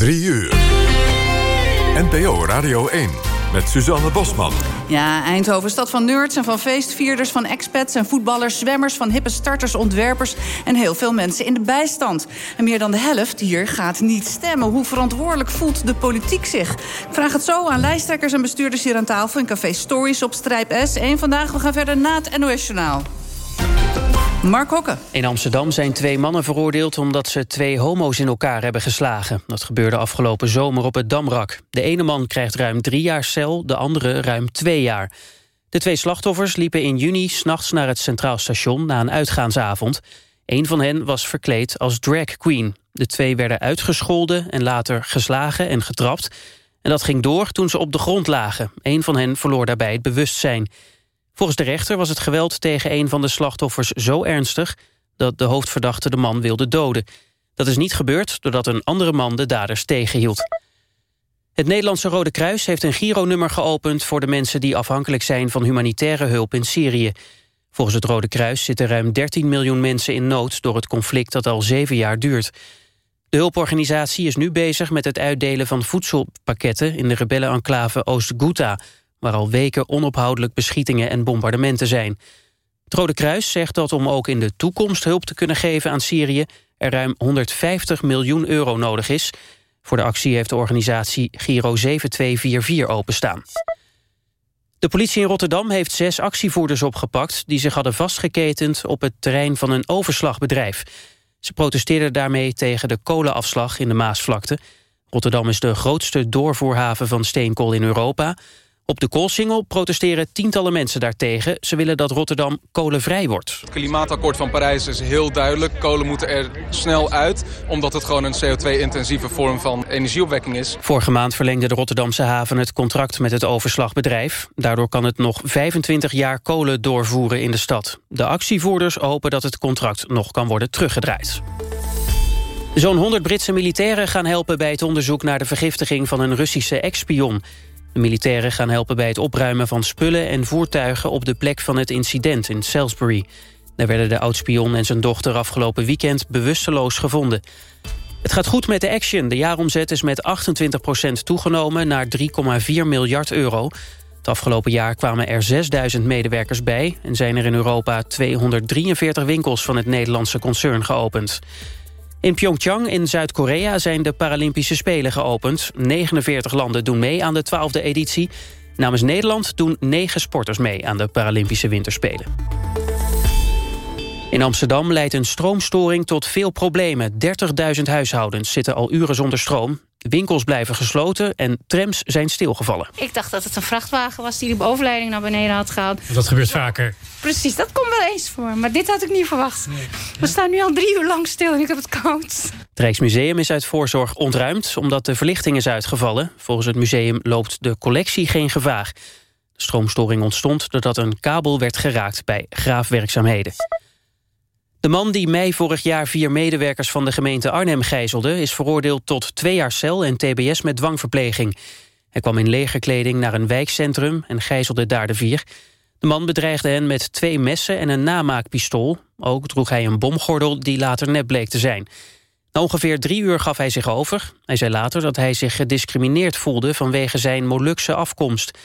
3 uur. NPO Radio 1 met Suzanne Bosman. Ja, Eindhoven, stad van nerds en van feestvierders... van expats en voetballers, zwemmers, van hippe starters, ontwerpers... en heel veel mensen in de bijstand. En meer dan de helft hier gaat niet stemmen. Hoe verantwoordelijk voelt de politiek zich? Vraag het zo aan lijsttrekkers en bestuurders hier aan tafel... in Café Stories op Strijp S. Eén vandaag, we gaan verder na het NOS Journaal. Mark Hokke. In Amsterdam zijn twee mannen veroordeeld... omdat ze twee homo's in elkaar hebben geslagen. Dat gebeurde afgelopen zomer op het Damrak. De ene man krijgt ruim drie jaar cel, de andere ruim twee jaar. De twee slachtoffers liepen in juni s'nachts naar het Centraal Station... na een uitgaansavond. Een van hen was verkleed als drag queen. De twee werden uitgescholden en later geslagen en getrapt. En dat ging door toen ze op de grond lagen. Een van hen verloor daarbij het bewustzijn... Volgens de rechter was het geweld tegen een van de slachtoffers zo ernstig... dat de hoofdverdachte de man wilde doden. Dat is niet gebeurd doordat een andere man de daders tegenhield. Het Nederlandse Rode Kruis heeft een gironummer geopend... voor de mensen die afhankelijk zijn van humanitaire hulp in Syrië. Volgens het Rode Kruis zitten ruim 13 miljoen mensen in nood... door het conflict dat al zeven jaar duurt. De hulporganisatie is nu bezig met het uitdelen van voedselpakketten... in de rebellenenclave Oost-Ghouta waar al weken onophoudelijk beschietingen en bombardementen zijn. Het Rode Kruis zegt dat om ook in de toekomst hulp te kunnen geven aan Syrië... er ruim 150 miljoen euro nodig is. Voor de actie heeft de organisatie Giro 7244 openstaan. De politie in Rotterdam heeft zes actievoerders opgepakt... die zich hadden vastgeketend op het terrein van een overslagbedrijf. Ze protesteerden daarmee tegen de kolenafslag in de Maasvlakte. Rotterdam is de grootste doorvoerhaven van steenkool in Europa... Op de koolsingel protesteren tientallen mensen daartegen. Ze willen dat Rotterdam kolenvrij wordt. Het klimaatakkoord van Parijs is heel duidelijk. Kolen moeten er snel uit, omdat het gewoon een CO2-intensieve vorm van energieopwekking is. Vorige maand verlengde de Rotterdamse haven het contract met het overslagbedrijf. Daardoor kan het nog 25 jaar kolen doorvoeren in de stad. De actievoerders hopen dat het contract nog kan worden teruggedraaid. Zo'n 100 Britse militairen gaan helpen bij het onderzoek naar de vergiftiging van een Russische ex-spion. De militairen gaan helpen bij het opruimen van spullen en voertuigen... op de plek van het incident in Salisbury. Daar werden de oudspion en zijn dochter afgelopen weekend bewusteloos gevonden. Het gaat goed met de Action. De jaaromzet is met 28% toegenomen naar 3,4 miljard euro. Het afgelopen jaar kwamen er 6000 medewerkers bij... en zijn er in Europa 243 winkels van het Nederlandse concern geopend. In Pyeongchang in Zuid-Korea zijn de Paralympische Spelen geopend. 49 landen doen mee aan de 12e editie. Namens Nederland doen 9 sporters mee aan de Paralympische Winterspelen. In Amsterdam leidt een stroomstoring tot veel problemen. 30.000 huishoudens zitten al uren zonder stroom. Winkels blijven gesloten en trams zijn stilgevallen. Ik dacht dat het een vrachtwagen was die de bovenleiding naar beneden had gehaald. Dat gebeurt vaker. Precies, dat komt wel eens voor. Maar dit had ik niet verwacht. We staan nu al drie uur lang stil en ik heb het koud. Het Rijksmuseum is uit voorzorg ontruimd omdat de verlichting is uitgevallen. Volgens het museum loopt de collectie geen gevaar. De stroomstoring ontstond doordat een kabel werd geraakt bij graafwerkzaamheden. De man die mei vorig jaar vier medewerkers van de gemeente Arnhem gijzelde... is veroordeeld tot twee jaar cel en tbs met dwangverpleging. Hij kwam in legerkleding naar een wijkcentrum en gijzelde daar de vier. De man bedreigde hen met twee messen en een namaakpistool. Ook droeg hij een bomgordel die later net bleek te zijn. Na ongeveer drie uur gaf hij zich over. Hij zei later dat hij zich gediscrimineerd voelde vanwege zijn Molukse afkomst.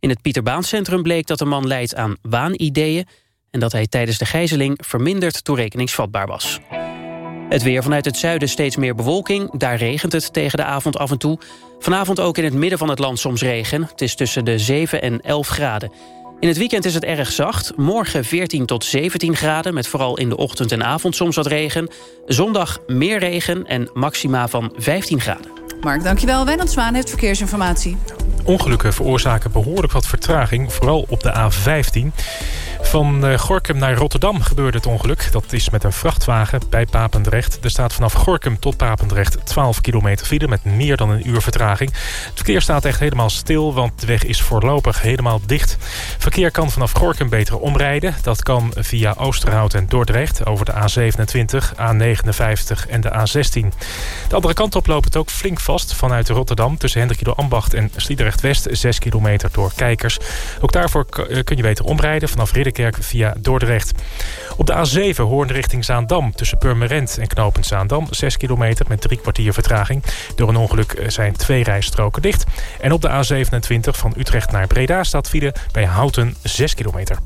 In het Pieterbaancentrum bleek dat de man leidt aan waanideeën en dat hij tijdens de gijzeling verminderd toerekeningsvatbaar was. Het weer vanuit het zuiden steeds meer bewolking. Daar regent het tegen de avond af en toe. Vanavond ook in het midden van het land soms regen. Het is tussen de 7 en 11 graden. In het weekend is het erg zacht. Morgen 14 tot 17 graden, met vooral in de ochtend en avond soms wat regen. Zondag meer regen en maxima van 15 graden. Mark, dankjewel. Wijnand Zwaan heeft verkeersinformatie. Ongelukken veroorzaken behoorlijk wat vertraging, vooral op de A15. Van uh, Gorkum naar Rotterdam gebeurde het ongeluk. Dat is met een vrachtwagen bij Papendrecht. Er staat vanaf Gorkum tot Papendrecht 12 kilometer file... met meer dan een uur vertraging. Het verkeer staat echt helemaal stil, want de weg is voorlopig helemaal dicht. Verkeer kan vanaf Gorkum beter omrijden. Dat kan via Oosterhout en Dordrecht over de A27, A59 en de A16. De andere kant op loopt het ook flink vast vanuit Rotterdam... tussen Hendrik Ambacht en Sliedrecht West, 6 kilometer door kijkers. Ook daarvoor kun je beter omrijden vanaf Ridderkerk Via Dordrecht. Op de A7 Hoorn richting Zaandam tussen Purmerend en Knopend Zaandam. 6 kilometer met drie kwartier vertraging. Door een ongeluk zijn twee rijstroken dicht. En op de A27 van Utrecht naar Breda staat file bij Houten 6 kilometer.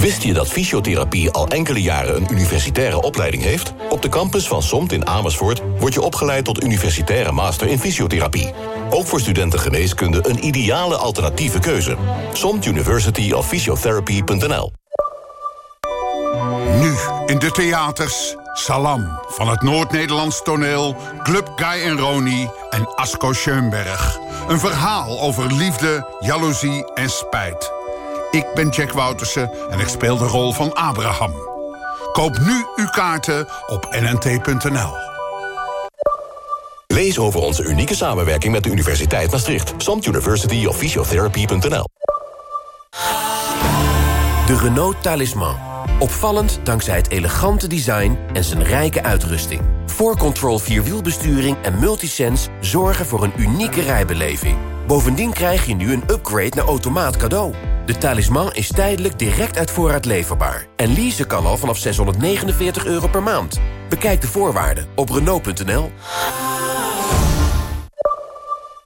Wist je dat fysiotherapie al enkele jaren een universitaire opleiding heeft? Op de campus van SOMT in Amersfoort word je opgeleid tot universitaire master in fysiotherapie. Ook voor studenten geneeskunde een ideale alternatieve keuze. SOMT University of Physiotherapy.nl Nu in de theaters Salam van het Noord-Nederlands toneel... Club Guy en Roni en Asko Schoenberg. Een verhaal over liefde, jaloezie en spijt. Ik ben Jack Woutersen en ik speel de rol van Abraham. Koop nu uw kaarten op nnt.nl. Lees over onze unieke samenwerking met de Universiteit Maastricht. Samt University of Physiotherapy.nl De Renault Talisman. Opvallend dankzij het elegante design en zijn rijke uitrusting. 4Control Vierwielbesturing en Multisense zorgen voor een unieke rijbeleving. Bovendien krijg je nu een upgrade naar automaat cadeau. De talisman is tijdelijk direct uit voorraad leverbaar. En leasen kan al vanaf 649 euro per maand. Bekijk de voorwaarden op Renault.nl.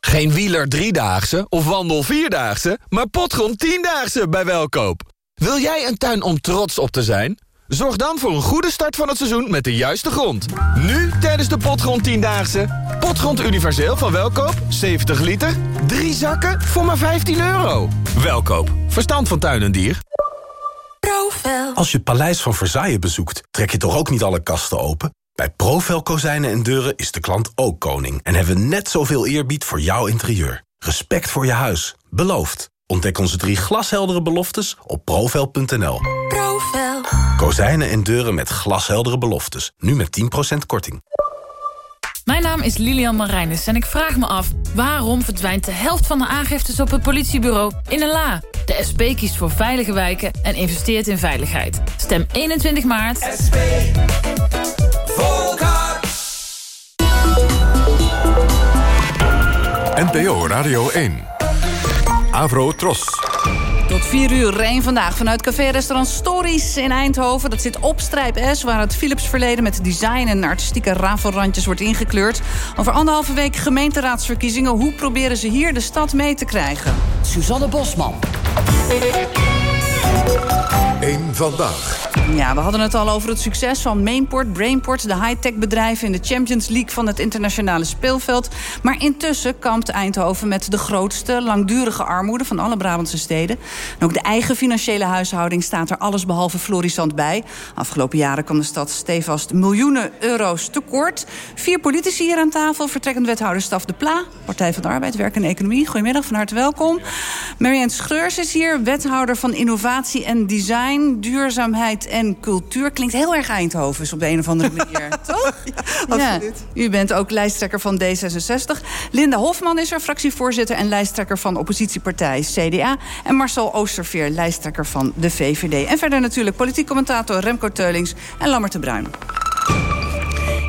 Geen wieler driedaagse of wandel vierdaagse, maar potgrond tiendaagse bij Welkoop. Wil jij een tuin om trots op te zijn? Zorg dan voor een goede start van het seizoen met de juiste grond. Nu tijdens de Potgrond 10-daagse. Potgrond universeel van Welkoop, 70 liter, 3 zakken voor maar 15 euro. Welkoop, verstand van tuin en dier. Profel. Als je het paleis van Versailles bezoekt, trek je toch ook niet alle kasten open? Bij Profel Kozijnen en Deuren is de klant ook koning... en hebben we net zoveel eerbied voor jouw interieur. Respect voor je huis. Beloofd. Ontdek onze drie glasheldere beloftes op profel.nl. Profel. Kozijnen en deuren met glasheldere beloftes. Nu met 10% korting. Mijn naam is Lilian Marijnis en ik vraag me af... waarom verdwijnt de helft van de aangiftes op het politiebureau in een la? De SP kiest voor veilige wijken en investeert in veiligheid. Stem 21 maart. SP. NPO Radio 1. Avro Tros. Tot 4 uur Rijn vandaag vanuit café-restaurant Stories in Eindhoven. Dat zit op Strijp S, waar het Philips verleden met design en artistieke rafelrandjes wordt ingekleurd. Over anderhalve week gemeenteraadsverkiezingen. Hoe proberen ze hier de stad mee te krijgen? Suzanne Bosman. Eén vandaag. Ja, we hadden het al over het succes van Mainport, Brainport... de high-tech bedrijven in de Champions League van het internationale speelveld. Maar intussen kampt Eindhoven met de grootste langdurige armoede... van alle Brabantse steden. En ook de eigen financiële huishouding staat er allesbehalve florissant bij. Afgelopen jaren kwam de stad stevast miljoenen euro's tekort. Vier politici hier aan tafel. Vertrekkend wethouder Staf de Pla, Partij van de Arbeid, Werk en Economie. Goedemiddag, van harte welkom. Marianne Schreurs is hier, wethouder van Innovatie en Design... duurzaamheid en cultuur. Klinkt heel erg Eindhovens op de een of andere manier, toch? Ja, absoluut. U bent ook lijsttrekker van D66. Linda Hofman is er, fractievoorzitter en lijsttrekker van oppositiepartij CDA. En Marcel Oosterveer, lijsttrekker van de VVD. En verder natuurlijk politiek commentator Remco Teulings en Lammert de Bruin.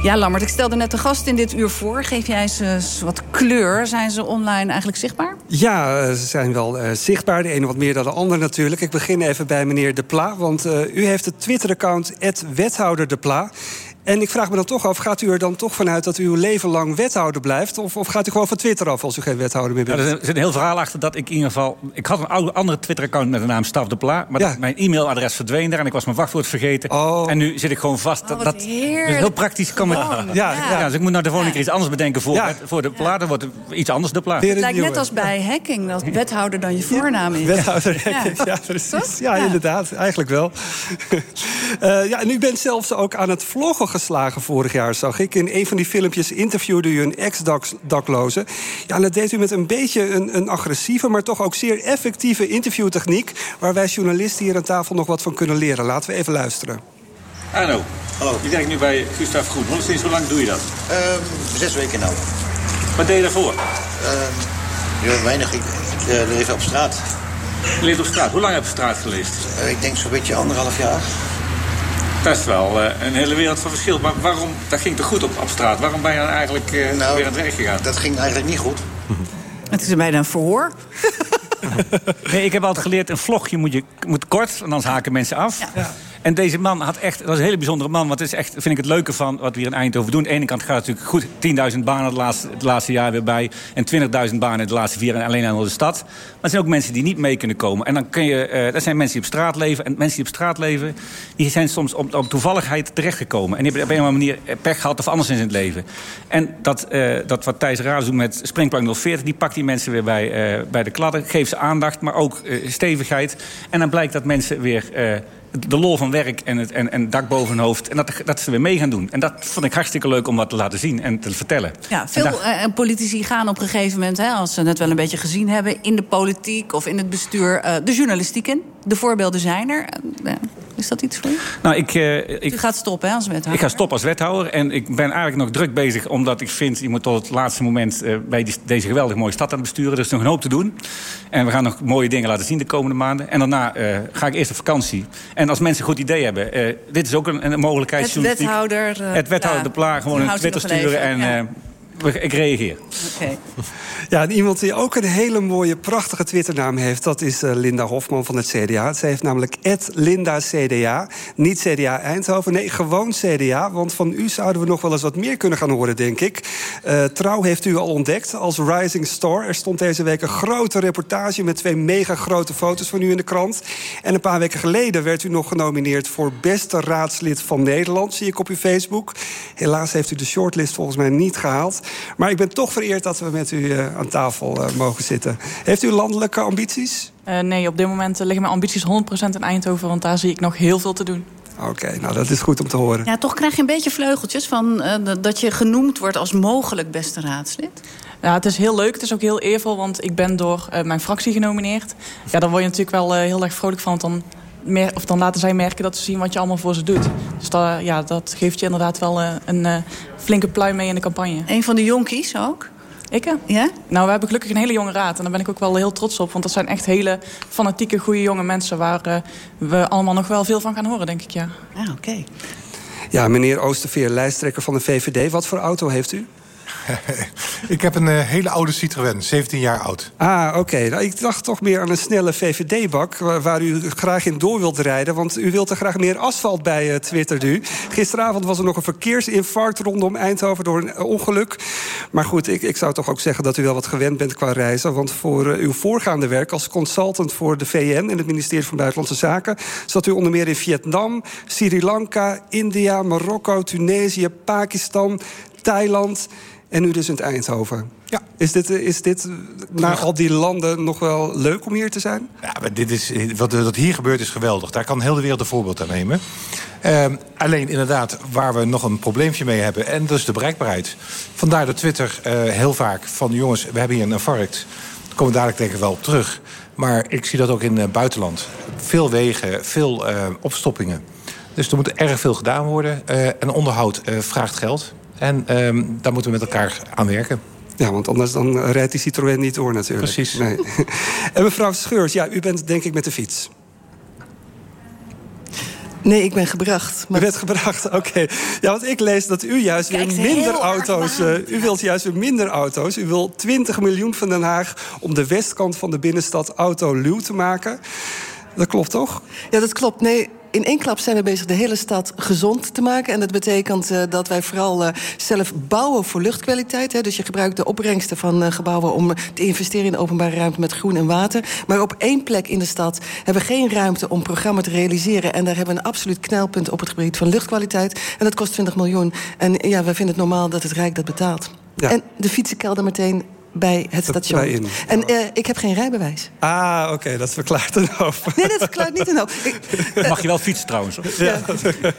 Ja, Lammert, ik stelde net de gast in dit uur voor. Geef jij ze wat kleur? Zijn ze online eigenlijk zichtbaar? Ja, eh, ze zijn wel uh, zichtbaar. De ene wat meer dan de ander natuurlijk. Ik begin even bij meneer De Pla. Want uh, u heeft het Twitter-account wethouder De Pla. En ik vraag me dan toch af, gaat u er dan toch vanuit dat u uw leven lang wethouder blijft? Of, of gaat u gewoon van Twitter af als u geen wethouder meer bent? Ja, er zit een heel verhaal achter dat ik in ieder geval... Ik had een andere Twitter-account met de naam Staf de Pla. Maar ja. mijn e-mailadres verdween daar en ik was mijn wachtwoord vergeten. Oh. En nu zit ik gewoon vast. Oh, dat, dus heel praktisch kan ik... Ja, ja. ja, dus ik moet nou de volgende keer iets anders bedenken voor, voor de Pla. Dan wordt het iets anders de Pla. Het lijkt net als bij hacking, dat wethouder dan je voornaam is. Wethouder hacking, ja, precies. Ja, inderdaad. Eigenlijk wel. uh, ja, en u bent zelfs ook aan het vloggen geslagen vorig jaar, zag ik. In een van die filmpjes interviewde u een ex-dakloze. Ja, en dat deed u met een beetje een, een agressieve, maar toch ook zeer effectieve interviewtechniek. Waar wij journalisten hier aan tafel nog wat van kunnen leren. Laten we even luisteren. Arno, Hallo. je werkt nu bij Gustav Groen. Sinds hoe lang doe je dat? Um, zes weken nou. Wat deed je daarvoor? Um, ja, weinig. Ik, ik uh, leef op straat. Je leeft op straat. Hoe lang heb je op straat geleefd? Uh, ik denk zo'n beetje anderhalf jaar. Dat is wel uh, een hele wereld van verschil. Maar waarom, dat ging toch goed op, op straat? Waarom ben je dan eigenlijk uh, nou, weer aan het werk gegaan? Dat ging eigenlijk niet goed. Het is bijna een verhoor. Nee, ik heb altijd geleerd, een vlogje moet, je, moet kort, anders haken mensen af. En deze man had echt, dat was een hele bijzondere man. Want het is echt, vind ik het leuke van wat we hier in Eindhoven doen. Aan de ene kant gaat het natuurlijk goed. 10.000 banen het laatste, het laatste jaar weer bij. En 20.000 banen de laatste vier en alleen aan de stad. Maar er zijn ook mensen die niet mee kunnen komen. En dan kun je, uh, dat zijn mensen die op straat leven. En mensen die op straat leven, die zijn soms op, op toevalligheid terechtgekomen. En die hebben op een of andere manier pech gehad of anders in het leven. En dat, uh, dat wat Thijs Raas doet met Springplank 040, die pakt die mensen weer bij, uh, bij de kladden. Geeft ze aandacht, maar ook stevigheid. En dan blijkt dat mensen weer de lol van werk en het en, en dak boven hun hoofd. En dat, dat ze weer mee gaan doen. En dat vond ik hartstikke leuk om wat te laten zien en te vertellen. Ja, veel daar... politici gaan op een gegeven moment, hè, als ze het wel een beetje gezien hebben, in de politiek of in het bestuur, uh, de journalistiek in. De voorbeelden zijn er. Uh, is dat iets voor u? Nou, ik, uh, ik, u gaat stoppen hè, als wethouder? Ik ga stoppen als wethouder. En ik ben eigenlijk nog druk bezig, omdat ik vind... je moet tot het laatste moment bij die, deze geweldig mooie stad aan het besturen. Er is nog een hoop te doen. En we gaan nog mooie dingen laten zien de komende maanden. En daarna ga ik eerst op vakantie. En als mensen een goed idee hebben... dit is ook een, een mogelijkheid. Het wethouder... het wethouder ja, de plaag, gewoon een Twitter sturen en... Ik reageer. Okay. Ja, en iemand die ook een hele mooie, prachtige Twitternaam heeft... dat is uh, Linda Hofman van het CDA. Zij heeft namelijk Linda CDA. Niet CDA Eindhoven, nee, gewoon CDA. Want van u zouden we nog wel eens wat meer kunnen gaan horen, denk ik. Uh, Trouw heeft u al ontdekt als Rising Star. Er stond deze week een grote reportage... met twee mega grote foto's van u in de krant. En een paar weken geleden werd u nog genomineerd... voor beste raadslid van Nederland, zie ik op uw Facebook. Helaas heeft u de shortlist volgens mij niet gehaald. Maar ik ben toch vereerd dat we met u uh, aan tafel uh, mogen zitten. Heeft u landelijke ambities? Uh, nee, op dit moment liggen mijn ambities 100% in Eindhoven... want daar zie ik nog heel veel te doen. Oké, okay, nou dat is goed om te horen. Ja, toch krijg je een beetje vleugeltjes van dat je genoemd wordt als mogelijk beste raadslid. Ja, het is heel leuk. Het is ook heel eervol, want ik ben door mijn fractie genomineerd. Ja, daar word je natuurlijk wel heel erg vrolijk van, want dan of dan laten zij merken dat ze zien wat je allemaal voor ze doet. Dus dat, ja, dat geeft je inderdaad wel uh, een uh, flinke pluim mee in de campagne. Een van de jonkies ook? Ik? Ja? Nou, we hebben gelukkig een hele jonge raad. En daar ben ik ook wel heel trots op. Want dat zijn echt hele fanatieke, goede jonge mensen... waar uh, we allemaal nog wel veel van gaan horen, denk ik, ja. Ah, oké. Okay. Ja, meneer Oosterveer, lijsttrekker van de VVD. Wat voor auto heeft u? ik heb een uh, hele oude Citroën, 17 jaar oud. Ah, oké. Nou, ik dacht toch meer aan een snelle VVD-bak... Waar, u graag in door wilt rijden. Want u wilt er graag meer asfalt bij, uh, twittert u. Gisteravond was er nog een verkeersinfarct rondom Eindhoven... door een ongeluk. Maar goed, ik, ik zou toch ook zeggen dat u wel wat gewend bent qua reizen. Want voor uw voorgaande werk als consultant voor de VN... en het ministerie van Buitenlandse Zaken... zat u onder meer in Vietnam, Sri Lanka, India, Marokko, Tunesië, Pakistan... Thailand en nu dus in het Eindhoven. Ja. Is dit, is dit na al die landen nog wel leuk om hier te zijn? Ja, maar dit is, wat, wat hier gebeurt is geweldig. Daar kan heel de wereld een voorbeeld aan nemen. Uh, alleen inderdaad, waar we nog een probleempje mee hebben... en dat is de bereikbaarheid. Vandaar dat Twitter uh, heel vaak van... jongens, we hebben hier een infarct. Daar komen we dadelijk denk ik wel op terug. Maar ik zie dat ook in het buitenland. Veel wegen, veel uh, opstoppingen. Dus er moet erg veel gedaan worden. en onderhoud vraagt geld. En um, daar moeten we met elkaar aan werken. Ja, want anders dan rijdt die Citroën niet door natuurlijk. Precies. Nee. en mevrouw Scheurs, ja, u bent denk ik met de fiets. Nee, ik ben gebracht. Maar... U bent gebracht, oké. Okay. Ja, want ik lees dat u juist Kijk, weer minder auto's... Uh, u wilt juist weer minder auto's. U wilt 20 miljoen van Den Haag... om de westkant van de binnenstad autoluw te maken. Dat klopt toch? Ja, dat klopt. Nee, in één klap zijn we bezig de hele stad gezond te maken. En dat betekent uh, dat wij vooral uh, zelf bouwen voor luchtkwaliteit. Hè. Dus je gebruikt de opbrengsten van uh, gebouwen om te investeren in de openbare ruimte met groen en water. Maar op één plek in de stad hebben we geen ruimte om programma te realiseren. En daar hebben we een absoluut knelpunt op het gebied van luchtkwaliteit. En dat kost 20 miljoen. En ja, we vinden het normaal dat het Rijk dat betaalt. Ja. En de fietsenkelder meteen bij het station. Bij in. En uh, ik heb geen rijbewijs. Ah, oké, okay, dat verklaart een hoop. Nee, dat verklaart niet een hoop. Ik, Mag je wel fietsen trouwens? Ja.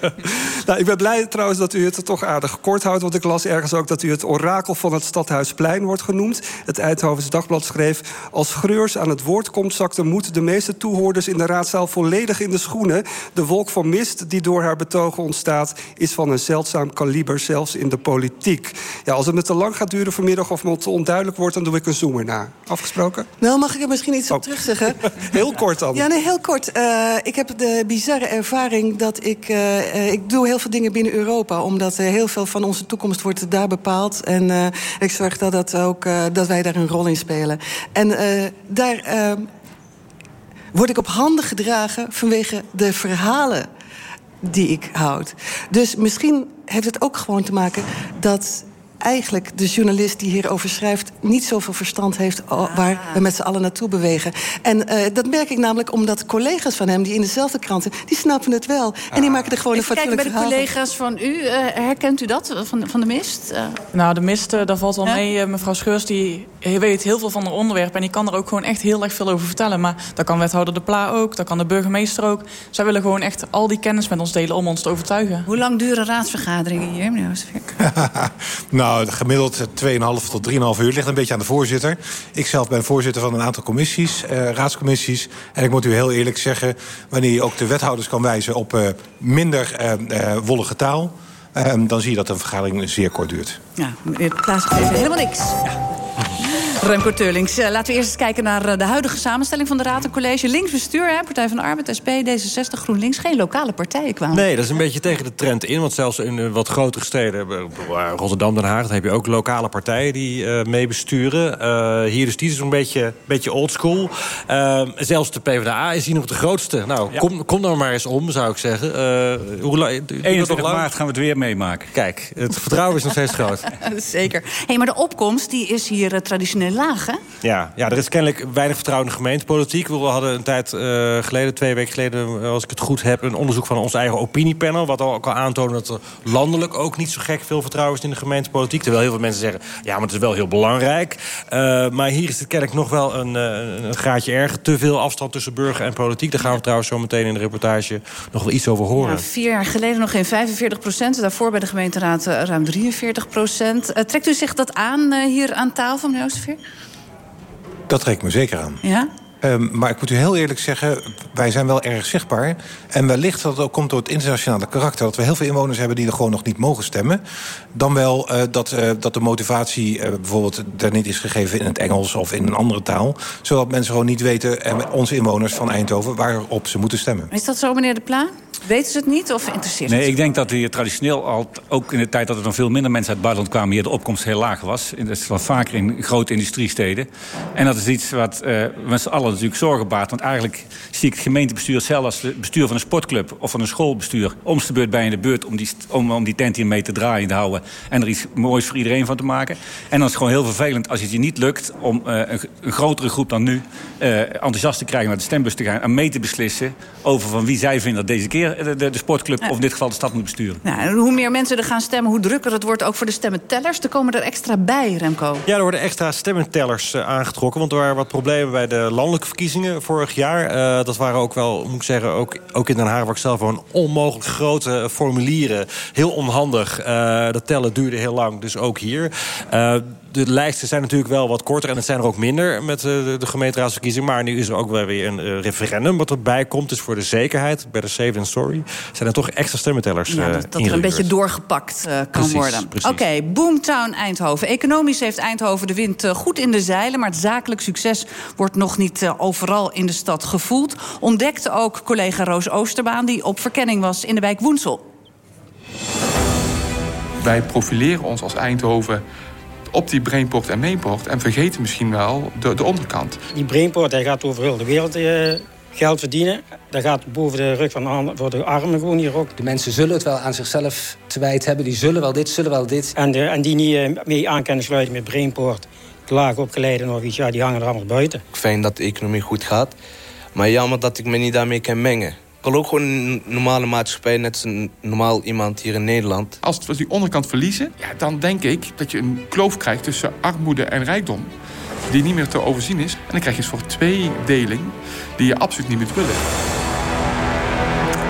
nou, ik ben blij trouwens dat u het toch aardig kort houdt. Want ik las ergens ook dat u het orakel van het Stadhuisplein wordt genoemd. Het Eindhovense Dagblad schreef... als Greurs aan het woord komt, zakt de moed de meeste toehoorders in de raadzaal volledig in de schoenen. De wolk van mist die door haar betogen ontstaat... is van een zeldzaam kaliber, zelfs in de politiek. Ja, als het me te lang gaat duren vanmiddag of me te onduidelijk wordt dan doe ik een zoomer na. Afgesproken? Nou, mag ik er misschien iets oh. op terugzeggen? heel kort dan. Ja, nee, heel kort. Uh, ik heb de bizarre ervaring dat ik... Uh, ik doe heel veel dingen binnen Europa. Omdat heel veel van onze toekomst wordt daar bepaald. En ik zorg dat, dat, ook, dat wij daar een rol in spelen. En daar word ik op handen gedragen vanwege de verhalen die ik houd. Dus misschien heeft het ook gewoon te maken dat eigenlijk de journalist die hierover schrijft... niet zoveel verstand heeft waar we met z'n allen naartoe bewegen. En uh, dat merk ik namelijk omdat collega's van hem... die in dezelfde kranten, die snappen het wel. En die maken er gewoon een fatsoenlijk verhaal bij de collega's van u, uh, herkent u dat, van, van de mist? Uh. Nou, de mist, daar valt wel mee. mevrouw Scheurs, die weet heel veel van het onderwerp... en die kan er ook gewoon echt heel erg veel over vertellen. Maar dat kan wethouder De Pla ook, dat kan de burgemeester ook. Zij willen gewoon echt al die kennis met ons delen om ons te overtuigen. Hoe lang duren raadsvergaderingen hier, meneer nou, nou, gemiddeld 2,5 tot 3,5 uur. ligt een beetje aan de voorzitter. Ik zelf ben voorzitter van een aantal commissies, uh, raadscommissies. En ik moet u heel eerlijk zeggen... wanneer je ook de wethouders kan wijzen op uh, minder uh, wollige taal... dan zie je dat een vergadering zeer kort duurt. Ja, meneer Klaas geeft helemaal niks. Ja. Remco Teurlings, laten we eerst eens kijken naar de huidige samenstelling van de Raad en College. Links bestuur, hè, Partij van de Arbeid, SP, D66, GroenLinks. Geen lokale partijen kwamen. Nee, dat is een beetje tegen de trend in. Want zelfs in wat grotere steden, Rotterdam, Den Haag... heb je ook lokale partijen die uh, mee besturen. Uh, hier dus die is een beetje, beetje oldschool. Uh, zelfs de PvdA is hier nog de grootste. Nou, ja. kom, kom er maar eens om, zou ik zeggen. hoe, 21 maart gaan we het weer meemaken. Kijk, het vertrouwen is nog steeds groot. Zeker. Hey, maar de opkomst die is hier traditioneel laag, hè? Ja, ja, er is kennelijk weinig vertrouwen in de gemeentepolitiek. We hadden een tijd uh, geleden, twee weken geleden, als ik het goed heb... een onderzoek van ons eigen opiniepanel... wat ook al aantoonde dat er landelijk ook niet zo gek veel vertrouwen is in de gemeentepolitiek. Terwijl heel veel mensen zeggen, ja, maar het is wel heel belangrijk. Uh, maar hier is het kennelijk nog wel een, uh, een graadje erger. Te veel afstand tussen burger en politiek. Daar gaan we trouwens zo meteen in de reportage nog wel iets over horen. Ja, vier jaar geleden nog geen 45 procent. Daarvoor bij de gemeenteraad ruim 43 procent. trekt u zich dat aan hier aan tafel, meneer Oosterveer? Dat trekt me zeker aan. Ja? Um, maar ik moet u heel eerlijk zeggen, wij zijn wel erg zichtbaar. En wellicht dat het ook komt door het internationale karakter... dat we heel veel inwoners hebben die er gewoon nog niet mogen stemmen. Dan wel uh, dat, uh, dat de motivatie uh, bijvoorbeeld er niet is gegeven in het Engels... of in een andere taal. Zodat mensen gewoon niet weten, onze inwoners van Eindhoven... waarop ze moeten stemmen. Is dat zo, meneer De Pla? Weten ze het niet of interesseert nee, het? Nee, ik denk dat hier traditioneel al, ook in de tijd dat er dan veel minder mensen uit het buitenland kwamen, hier de opkomst heel laag was. Dat is wat vaker in grote industriesteden. En dat is iets wat uh, met z'n allen natuurlijk zorgen baart. Want eigenlijk zie ik het gemeentebestuur zelf als het bestuur van een sportclub of van een schoolbestuur om de beurt bij in de beurt om die, om, om die tent hier mee te draaien te houden en er iets moois voor iedereen van te maken. En dan is het gewoon heel vervelend als het je niet lukt om uh, een, een, grotere groep dan nu uh, enthousiast te krijgen naar de stembus te gaan en mee te beslissen over van wie zij vinden dat deze keer de, de, de sportclub, ja. of in dit geval de stad, moet besturen. Nou, hoe meer mensen er gaan stemmen, hoe drukker het wordt ook voor de stemmentellers. Er komen er extra bij, Remco. Ja, er worden extra stemmentellers uh, aangetrokken. Want er waren wat problemen bij de landelijke verkiezingen vorig jaar. Uh, dat waren ook wel, moet ik zeggen, ook, ook in Den Haag... waar ik zelf gewoon onmogelijk grote formulieren. Heel onhandig. Uh, dat tellen duurde heel lang, dus ook hier de lijsten zijn natuurlijk wel wat korter... en het zijn er ook minder met de, de gemeenteraadsverkiezingen. Maar nu is er ook wel weer een uh, referendum wat erbij komt. Dus voor de zekerheid, bij de Save and Sorry... zijn er toch extra stemmentellers ja, Dat, dat er een beetje doorgepakt uh, kan precies, worden. Oké, okay, Boomtown Eindhoven. Economisch heeft Eindhoven de wind uh, goed in de zeilen... maar het zakelijk succes wordt nog niet overal in de stad gevoeld. Ontdekte ook collega Roos Oosterbaan... die op verkenning was in de wijk Woensel. Wij profileren ons als Eindhoven op die brainport en mainport... en vergeten misschien wel de, de onderkant. Die brainport hij gaat over heel de wereld uh, geld verdienen. Dat gaat boven de rug van voor de armen gewoon hier ook. De mensen zullen het wel aan zichzelf te wijten hebben. Die zullen wel dit, zullen wel dit. En, de, en die niet uh, mee aan kunnen sluiten met brainport... laag opgeleiden nog iets, ja, die hangen er allemaal buiten. Fijn dat de economie goed gaat. Maar jammer dat ik me niet daarmee kan mengen wil ook gewoon een normale maatschappij, net als een normaal iemand hier in Nederland. Als we die onderkant verliezen, ja, dan denk ik dat je een kloof krijgt tussen armoede en rijkdom. Die niet meer te overzien is. En dan krijg je een soort tweedeling die je absoluut niet moet willen.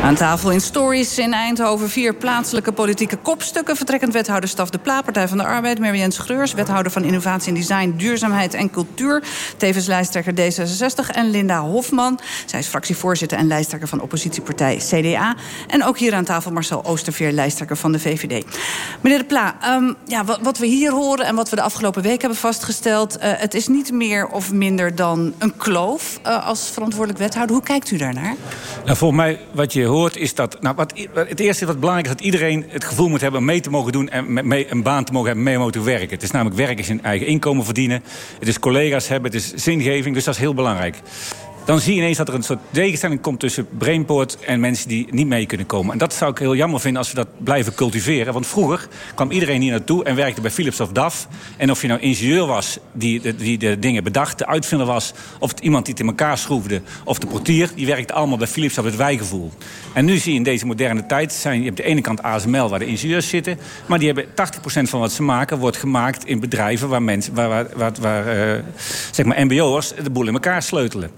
Aan tafel in Stories in Eindhoven vier plaatselijke politieke kopstukken. Vertrekkend wethouder Staf de Pla, Partij van de Arbeid. Marianne Schreurs, wethouder van Innovatie en Design, Duurzaamheid en Cultuur. Tevens lijsttrekker D66. En Linda Hofman. Zij is fractievoorzitter en lijsttrekker van oppositiepartij CDA. En ook hier aan tafel Marcel Oosterveer, lijsttrekker van de VVD. Meneer de Pla, um, ja, wat, wat, we hier horen en wat we de afgelopen week hebben vastgesteld... Uh, het is niet meer of minder dan een kloof uh, als verantwoordelijk wethouder. Hoe kijkt u daarnaar? Nou, volgens mij, wat je hoort is dat... Nou, wat, het eerste wat belangrijk is dat iedereen het gevoel moet hebben... mee te mogen doen en mee, een baan te mogen hebben, mee mogen werken. Het is namelijk werk is een eigen inkomen verdienen. Het is collega's hebben, het is zingeving, dus dat is heel belangrijk. Dan zie je ineens dat er een soort tegenstelling komt tussen Brainport en mensen die niet mee kunnen komen. En dat zou ik heel jammer vinden als we dat blijven cultiveren. Want vroeger kwam iedereen hier naartoe en werkte bij Philips of DAF. En of je nou ingenieur was die de, die de dingen bedacht, de uitvinder was, of iemand die het in elkaar schroefde, of de portier, die werkte allemaal bij Philips op het wijgevoel. En nu zie je in deze moderne tijd, zijn, je hebt de ene kant ASML waar de ingenieurs zitten, maar die hebben 80% van wat ze maken, wordt gemaakt in bedrijven waar mensen, waar, waar, waar, uh, zeg maar MBO'ers de boel in elkaar sleutelen.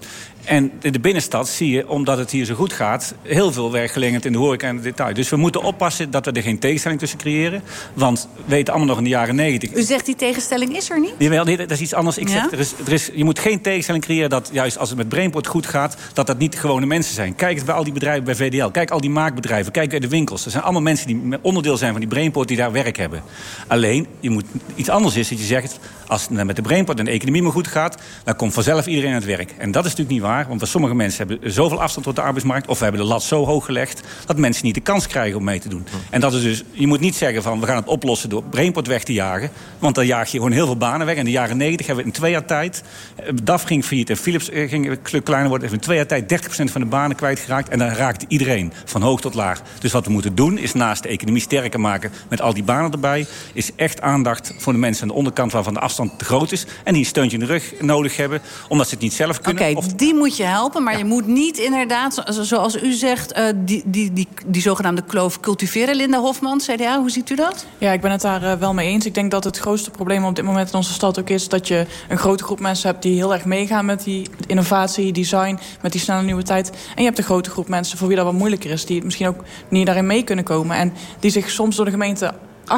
En in de binnenstad zie je, omdat het hier zo goed gaat... heel veel werkgelegenheid in de horeca en de detail. Dus we moeten oppassen dat we er geen tegenstelling tussen creëren. Want we weten allemaal nog in de jaren negentig... U zegt die tegenstelling is er niet? Jawel, nee, dat is iets anders. Ik Ja? zeg, er is, er is, je moet geen tegenstelling creëren dat juist als het met Brainport goed gaat... dat dat niet gewone mensen zijn. Kijk eens bij al die bedrijven bij VDL. Kijk al die maakbedrijven. Kijk bij de winkels. Er zijn allemaal mensen die onderdeel zijn van die Brainport... die daar werk hebben. Alleen, je moet, iets anders is dat je zegt... als het met de Brainport en de economie maar goed gaat... dan komt vanzelf iedereen aan het werk. En dat is natuurlijk niet waar. Want sommige mensen hebben zoveel afstand tot de arbeidsmarkt... of we hebben de lat zo hoog gelegd... dat mensen niet de kans krijgen om mee te doen. En dat is dus, je moet niet zeggen van... we gaan het oplossen door Brainport weg te jagen. Want dan jaag je gewoon heel veel banen weg. In de jaren 90 hebben we in twee jaar tijd... eh, DAF ging failliet en Philips eh, ging stuk kleiner worden. Even in twee jaar tijd 30% van de banen kwijtgeraakt. En dan raakte iedereen, van hoog tot laag. Dus wat we moeten doen, is naast de economie sterker maken... met al die banen erbij... is echt aandacht voor de mensen aan de onderkant... waarvan de afstand te groot is. En die een steuntje in de rug nodig hebben... omdat ze het niet zelf Oké, kunnen. die moet je helpen, maar je moet niet inderdaad, zo- zoals u zegt, eh, die, die, die, die zogenaamde kloof cultiveren. Linda Hofman, CDA, hoe ziet u dat? Ja, ik ben het daar eh, wel mee eens. Ik denk dat het grootste probleem op dit moment in onze stad ook is... dat je een grote groep mensen hebt die heel erg meegaan met die innovatie, design... met die snelle nieuwe tijd. En je hebt een grote groep mensen voor wie dat wat moeilijker is... die het misschien ook niet daarin mee kunnen komen. En die zich soms door de gemeente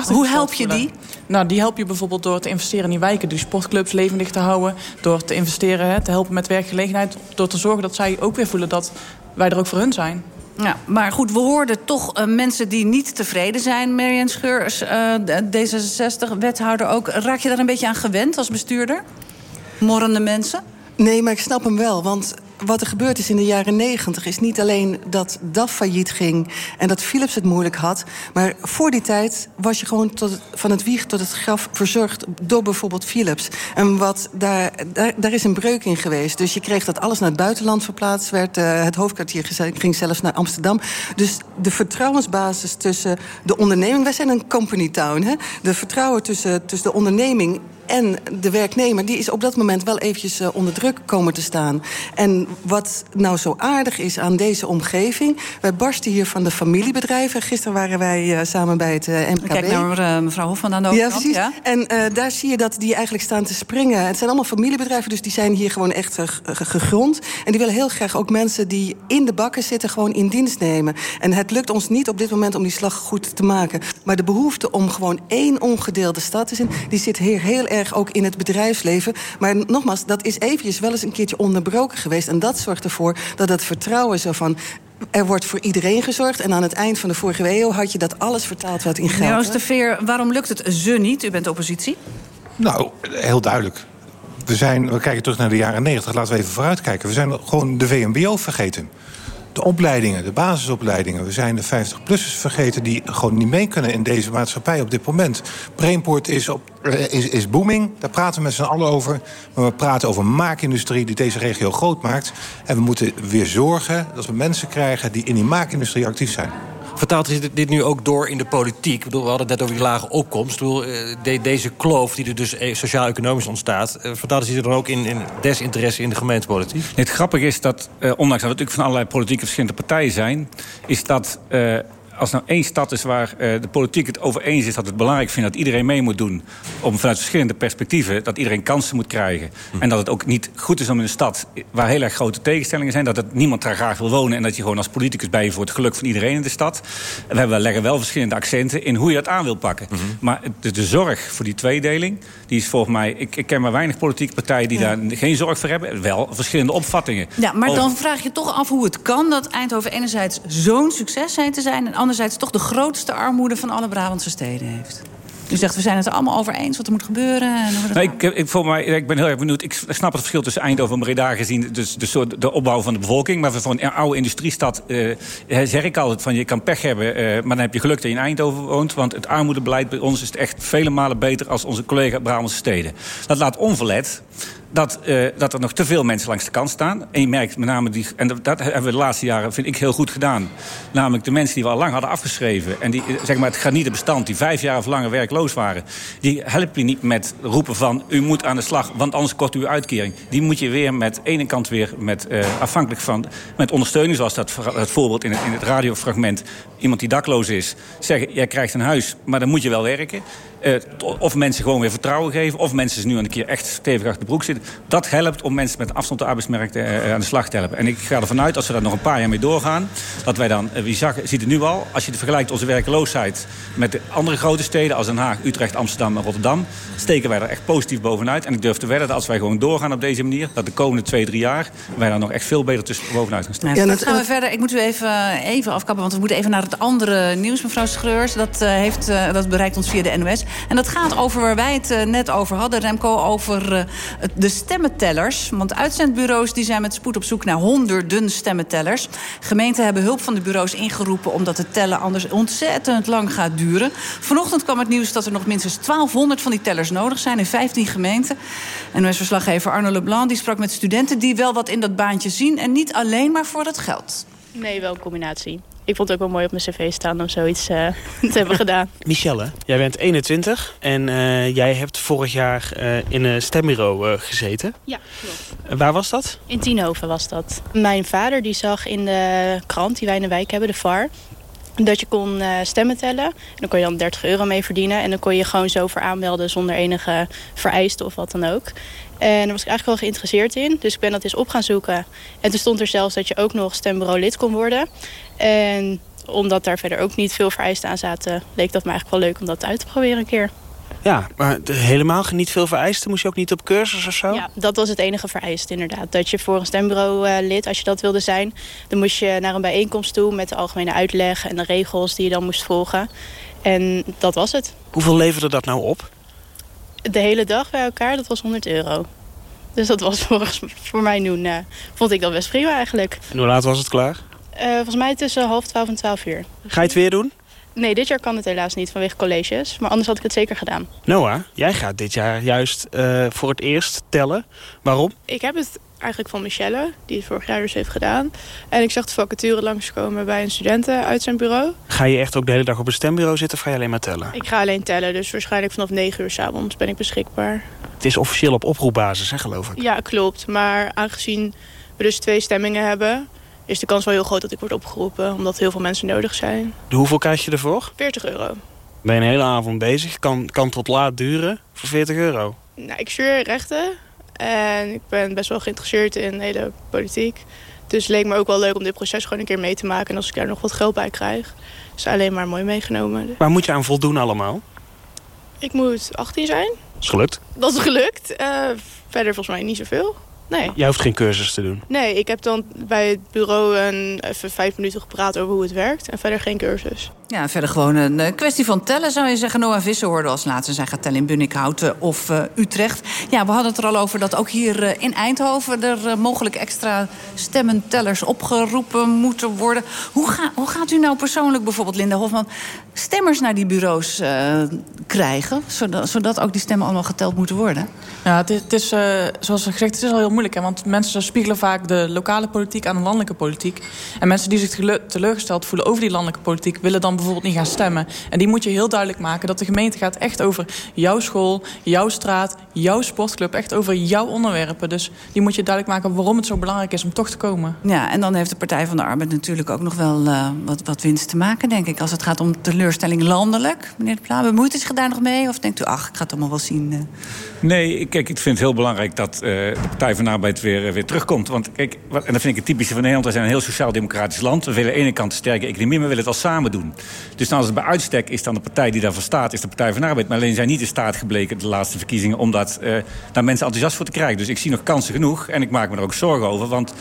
Hoe help je die? Nou, die help je bijvoorbeeld door te investeren in die wijken. Dus sportclubs levendig te houden. Door te investeren, hè, te helpen met werkgelegenheid. Door te zorgen dat zij ook weer voelen dat wij er ook voor hun zijn. Ja, maar goed, we hoorden toch eh, mensen die niet tevreden zijn. Marianne Scheurs, eh, D66, wethouder ook. Raak je daar een beetje aan gewend als bestuurder? Morrende mensen? Nee, maar ik snap hem wel. Want wat er gebeurd is in de jaren negentig... is niet alleen dat DAF failliet ging en dat Philips het moeilijk had... maar voor die tijd was je gewoon tot, van het wieg tot het graf verzorgd... door bijvoorbeeld Philips. En wat daar, daar, is een breuk in geweest. Dus je kreeg dat alles naar het buitenland verplaatst werd. eh, het hoofdkwartier ging zelfs naar Amsterdam. Dus de vertrouwensbasis tussen de onderneming... wij zijn een company town, hè? De vertrouwen tussen, tussen de onderneming en de werknemer, die is op dat moment wel eventjes eh, onder druk komen te staan. En wat nou zo aardig is aan deze omgeving... wij barsten hier van de familiebedrijven. Gisteren waren wij eh, samen bij het eh, MKB. Kijk naar mevrouw Hofman aan de Ja, overkant. precies. En eh, daar zie je dat die eigenlijk staan te springen. Het zijn allemaal familiebedrijven, dus die zijn hier gewoon echt ge- gegrond. En die willen heel graag ook mensen die in de bakken zitten... gewoon in dienst nemen. En het lukt ons niet op dit moment om die slag goed te maken. Maar de behoefte om gewoon één ongedeelde stad te zijn... die zit hier heel erg ook in het bedrijfsleven. Maar nogmaals, dat is eventjes wel eens een keertje onderbroken geweest. En dat zorgt ervoor dat het vertrouwen zo van... Er wordt voor iedereen gezorgd. En aan het eind van de vorige eeuw had je dat alles vertaald werd in geld. Meneer hè? Oosterveer, waarom lukt het ze niet? U bent oppositie. Nou, heel duidelijk. We, zijn, we kijken terug naar de jaren 90. Laten we even vooruitkijken. We zijn gewoon de VMBO vergeten. De opleidingen, de basisopleidingen. We zijn de 50-plussers vergeten die gewoon niet mee kunnen in deze maatschappij op dit moment. Brainport is, op, eh, is, is booming, daar praten we met z'n allen over. Maar we praten over maakindustrie die deze regio groot maakt. En we moeten weer zorgen dat we mensen krijgen die in die maakindustrie actief zijn. Vertaalt zich dit, dit nu ook door in de politiek? We hadden het net over die lage opkomst. Ik bedoel, eh, de- deze kloof die er dus eh, sociaal-economisch ontstaat... eh, vertaalt zich er dan ook in, in desinteresse in de gemeentepolitiek? Het grappige is dat, ondanks dat we natuurlijk van allerlei politieke verschillende partijen zijn... is dat eh, als nou één stad is waar eh, de politiek het over eens is... dat het belangrijk vindt dat iedereen mee moet doen... om vanuit verschillende perspectieven dat iedereen kansen moet krijgen... en dat het ook niet goed is om in een stad waar heel erg grote tegenstellingen zijn... dat het niemand daar graag wil wonen... en dat je gewoon als politicus bij je voor het geluk van iedereen in de stad. En we hebben- leggen wel verschillende accenten in hoe je dat aan wil pakken. Maar de, de zorg voor die tweedeling, die is volgens mij... Ik, ik ken maar weinig politieke partijen die daar geen zorg voor hebben. Wel verschillende opvattingen. Ja, maar over- dan vraag je toch af hoe het kan dat Eindhoven enerzijds zo'n succes zijn te zijn... en anderzijds toch de grootste armoede van alle Brabantse steden heeft. U zegt, we zijn het er allemaal over eens wat er moet gebeuren. En Nee, ik, ik, voor mij, ik ben heel erg benieuwd. Ik snap het verschil tussen Eindhoven en Breda gezien. Dus de, soort, de opbouw van de bevolking. Maar voor een oude industriestad eh, zeg ik altijd van je kan pech hebben. eh, maar dan heb je geluk dat je in Eindhoven woont. Want het armoedebeleid bij ons is echt vele malen beter als onze collega Brabantse steden. Dat laat onverlet dat, uh, dat er nog te veel mensen langs de kant staan. En je merkt met name, die, en dat, hebben we de laatste jaren, vind ik, heel goed gedaan. Namelijk de mensen die we al lang hadden afgeschreven. En die, zeg maar, het granieten bestand, die vijf jaar of langer werkloos waren. Die help je niet met roepen van, u moet aan de slag, want anders kort uw uitkering. Die moet je weer met, ene kant weer met, uh, afhankelijk van, met ondersteuning, zoals dat het voorbeeld in het, in het radiofragment. Iemand die dakloos is, zeggen, jij krijgt een huis, maar dan moet je wel werken. Uh, of mensen gewoon weer vertrouwen geven... of mensen nu een keer echt stevig achter de broek zitten. Dat helpt om mensen met afstand de arbeidsmarkt uh, aan de slag te helpen. En ik ga ervan uit, als we daar nog een paar jaar mee doorgaan... dat wij dan, uh, wie zag, ziet het nu al... als je het vergelijkt onze werkloosheid met de andere grote steden... als Den Haag, Utrecht, Amsterdam en Rotterdam... steken wij er echt positief bovenuit. En ik durf te wedden dat als wij gewoon doorgaan op deze manier... dat de komende twee, drie jaar wij daar nog echt veel beter tussen bovenuit gaan staan. Ja, dat gaan we verder. Ik moet u even, even afkappen, want we moeten even naar het andere nieuws. Mevrouw Schreurs, dat, heeft, dat bereikt ons via de NOS. En dat gaat over waar wij het net over hadden, Remco... over de stemmentellers. Want uitzendbureaus die zijn met spoed op zoek naar honderden stemmentellers. Gemeenten hebben hulp van de bureaus ingeroepen... omdat het tellen anders ontzettend lang gaat duren. Vanochtend kwam het nieuws dat er nog minstens 1200 van die tellers nodig zijn... in 15 gemeenten. En verslaggever Arno Leblanc die sprak met studenten... die wel wat in dat baantje zien en niet alleen maar voor het geld. Nee, wel een combinatie ik vond het ook wel mooi op mijn cv staan om zoiets uh, te hebben gedaan. Michelle, jij bent 21 en uh, jij hebt vorig jaar uh, in een stembureau gezeten. Ja, klopt. waar was dat? In Tienhoven was dat. Mijn vader die zag in de krant die wij in de wijk hebben, de VAR... dat je kon stemmen tellen. En dan kon je dan 30 euro mee verdienen. En dan kon je gewoon zo voor aanmelden zonder enige vereisten of wat dan ook. En daar was ik eigenlijk wel geïnteresseerd in. Dus ik ben dat eens op gaan zoeken. En toen stond er zelfs dat je ook nog stembureau lid kon worden. En omdat daar verder ook niet veel vereisten aan zaten... leek dat me eigenlijk wel leuk om dat uit te proberen een keer. Ja, maar helemaal niet veel vereisten? Moest je ook niet op cursus of zo? Ja, dat was het enige vereist inderdaad. Dat je voor een stembureau uh, lid, als je dat wilde zijn... dan moest je naar een bijeenkomst toe met de algemene uitleg... en de regels die je dan moest volgen. En dat was het. Hoeveel leverde dat nou op? De hele dag bij elkaar, dat was 100 euro. Dus dat was volgens, voor mij nu, uh, vond ik dat best prima eigenlijk. En hoe laat was het klaar? Uh, volgens mij tussen half twaalf en twaalf uur. Ga je het weer doen? Nee, dit jaar kan het helaas niet vanwege colleges. Maar anders had ik het zeker gedaan. Noah, jij gaat dit jaar juist uh, voor het eerst tellen. Waarom? Ik heb het eigenlijk van Michelle, die het vorig jaar dus heeft gedaan. En ik zag de vacature langskomen bij een studenten uit zijn bureau. Ga je echt ook de hele dag op een stembureau zitten of ga je alleen maar tellen? Ik ga alleen tellen, dus waarschijnlijk vanaf 9 uur s avonds ben ik beschikbaar. Het is officieel op oproepbasis, hè, geloof ik? Ja, klopt. Maar aangezien we dus twee stemmingen hebben is de kans wel heel groot dat ik word opgeroepen. Omdat heel veel mensen nodig zijn. De hoeveel krijg je ervoor? 40 euro. Ben je een hele avond bezig? Kan, kan tot laat duren voor 40 euro? Nou, ik studeer rechten. En ik ben best wel geïnteresseerd in de hele politiek. Dus het leek me ook wel leuk om dit proces gewoon een keer mee te maken. En als ik daar nog wat geld bij krijg, is alleen maar mooi meegenomen. Waar moet je aan voldoen allemaal? Ik moet 18 zijn. Is gelukt? Dat is gelukt. Uh, verder volgens mij niet zoveel. Nee. Jij hoeft geen cursus te doen? Nee, ik heb dan bij het bureau een, even vijf minuten gepraat over hoe het werkt. En verder geen cursus. Ja, verder gewoon een eh, kwestie van tellen, zou je zeggen. Noah Visser hoorde als laatste zijn gaat tellen in Bunnikhouten of uh, Utrecht. Ja, we hadden het er al over dat ook hier uh, in Eindhoven... er uh, mogelijk extra stemmentellers opgeroepen moeten worden. Hoe, ga, hoe gaat u nou persoonlijk bijvoorbeeld, Linda Hofman... stemmers naar die bureaus krijgen... Zodat, zodat ook die stemmen allemaal geteld moeten worden? Ja, het is, het is zoals gezegd, het is al heel moeilijk. Want mensen spiegelen vaak de lokale politiek aan de landelijke politiek. En mensen die zich teleurgesteld voelen over die landelijke politiek... willen dan bijvoorbeeld niet gaan stemmen. En die moet je heel duidelijk maken dat de gemeente gaat echt over jouw school, jouw straat, jouw sportclub. Echt over jouw onderwerpen. Dus die moet je duidelijk maken waarom het zo belangrijk is om toch te komen. Ja, en dan heeft de Partij van de Arbeid natuurlijk ook nog wel uh, wat, wat winst te maken, denk ik. Als het gaat om teleurstelling landelijk. Meneer De Pla, bemoeit u zich daar nog mee? Of denkt u, ach, ik ga het allemaal wel zien? Uh... Nee, kijk, ik vind het heel belangrijk dat uh, de Partij van de Arbeid weer, weer terugkomt. Want kijk, en dat vind ik het typische van Nederland. We zijn een heel sociaal-democratisch land. We willen aan de ene kant een sterke economie, maar we willen het al samen doen. Dus dan als het bij uitstek is dan de partij die daarvoor staat... is de Partij van Arbeid. Maar alleen zijn niet in staat gebleken de laatste verkiezingen... om dat, uh, daar mensen enthousiast voor te krijgen. Dus ik zie nog kansen genoeg en ik maak me er ook zorgen over. Want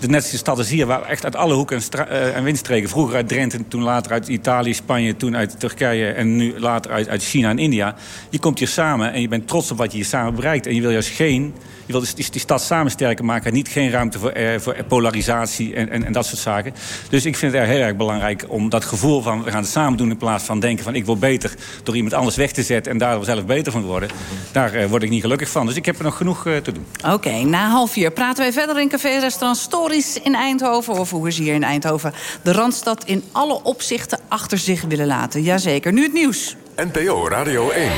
De net als stad als hier, waar echt uit alle hoeken en, uh, en windstreken... vroeger uit Drenthe, toen later uit Italië, Spanje... toen uit Turkije en nu later uit, uit China en India. Je komt hier samen en je bent trots op wat je hier samen bereikt. En je wil juist geen je wil dus die, die, stad samen sterker maken. Niet geen ruimte voor, eh, voor polarisatie en, en, en, dat soort zaken. Dus ik vind het heel erg belangrijk om dat gevoel van... we gaan het samen doen in plaats van denken van... ik word beter door iemand anders weg te zetten... en daar zelf beter van worden. Daar eh, word ik niet gelukkig van. Dus ik heb er nog genoeg eh, te doen. Oké, na half vier praten wij verder in café-restaurant Stories in Eindhoven... of hoe ze hier in Eindhoven de Randstad in alle opzichten achter zich willen laten. Jazeker. Nu het nieuws. NPO Radio 1.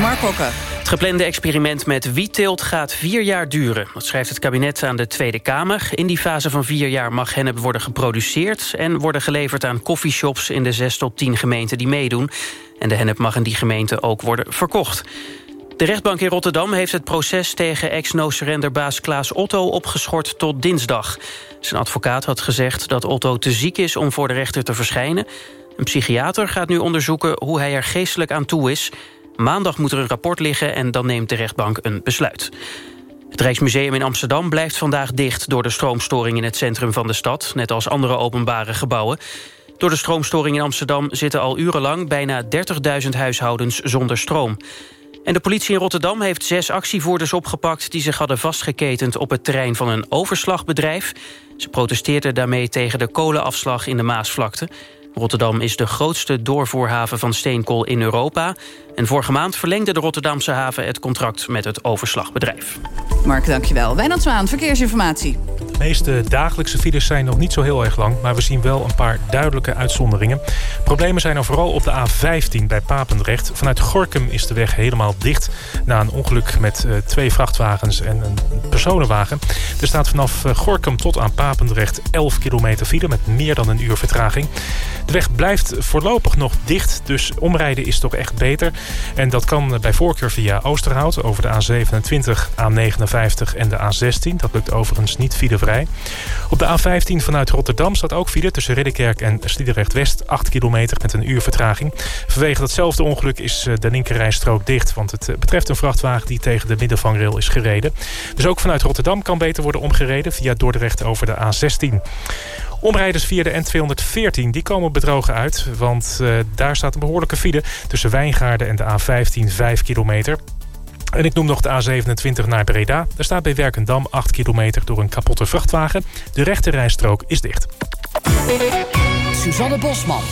Mark Hokke. Het geplande experiment met wietteelt gaat vier jaar duren. Dat schrijft het kabinet aan de Tweede Kamer. In die fase van vier jaar mag hennep worden geproduceerd... en worden geleverd aan coffeeshops in de zes tot tien gemeenten die meedoen. En de hennep mag in die gemeenten ook worden verkocht. De rechtbank in Rotterdam heeft het proces tegen ex-no-surrenderbaas Klaas Otto opgeschort tot dinsdag. Zijn advocaat had gezegd dat Otto te ziek is om voor de rechter te verschijnen. Een psychiater gaat nu onderzoeken hoe hij er geestelijk aan toe is... Maandag moet er een rapport liggen en dan neemt de rechtbank een besluit. Het Rijksmuseum in Amsterdam blijft vandaag dicht... door de stroomstoring in het centrum van de stad... net als andere openbare gebouwen. Door de stroomstoring in Amsterdam zitten al urenlang... bijna 30.000 huishoudens zonder stroom. En de politie in Rotterdam heeft zes actievoerders opgepakt... die zich hadden vastgeketend op het terrein van een overslagbedrijf. Ze protesteerden daarmee tegen de kolenafslag in de Maasvlakte. Rotterdam is de grootste doorvoerhaven van steenkool in Europa. En vorige maand verlengde de Rotterdamse haven het contract met het overslagbedrijf. Mark, dankjewel. Wijnand Zwaan, verkeersinformatie. De meeste dagelijkse files zijn nog niet zo heel erg lang... maar we zien wel een paar duidelijke uitzonderingen. Problemen zijn er vooral op de A15 bij Papendrecht. Vanuit Gorkum is de weg helemaal dicht... na een ongeluk met uh, twee vrachtwagens en een personenwagen. Er staat vanaf uh, Gorkum tot aan Papendrecht 11 kilometer file... met meer dan een uur vertraging. De weg blijft voorlopig nog dicht, dus omrijden is toch echt beter. En dat kan bij voorkeur via Oosterhout over de A27, A59 en de A16. Dat lukt overigens niet filevrij. Op de A15 vanuit Rotterdam staat ook file tussen Ridderkerk en Sliedrecht-West. 8 kilometer met een uur vertraging. Vanwege datzelfde ongeluk is de linkerrijstrook dicht. Want het betreft een vrachtwagen die tegen de middenvangrail is gereden. Dus ook vanuit Rotterdam kan beter worden omgereden via Dordrecht over de A16. Omrijders via de N214 die komen bedrogen uit. Want uh, daar staat een behoorlijke file tussen Wijngaarden en de A15 5 kilometer. En ik noem nog de A27 naar Breda. Daar staat bij Werkendam 8 kilometer door een kapotte vrachtwagen. De rechte rijstrook is dicht. Suzanne Bosman.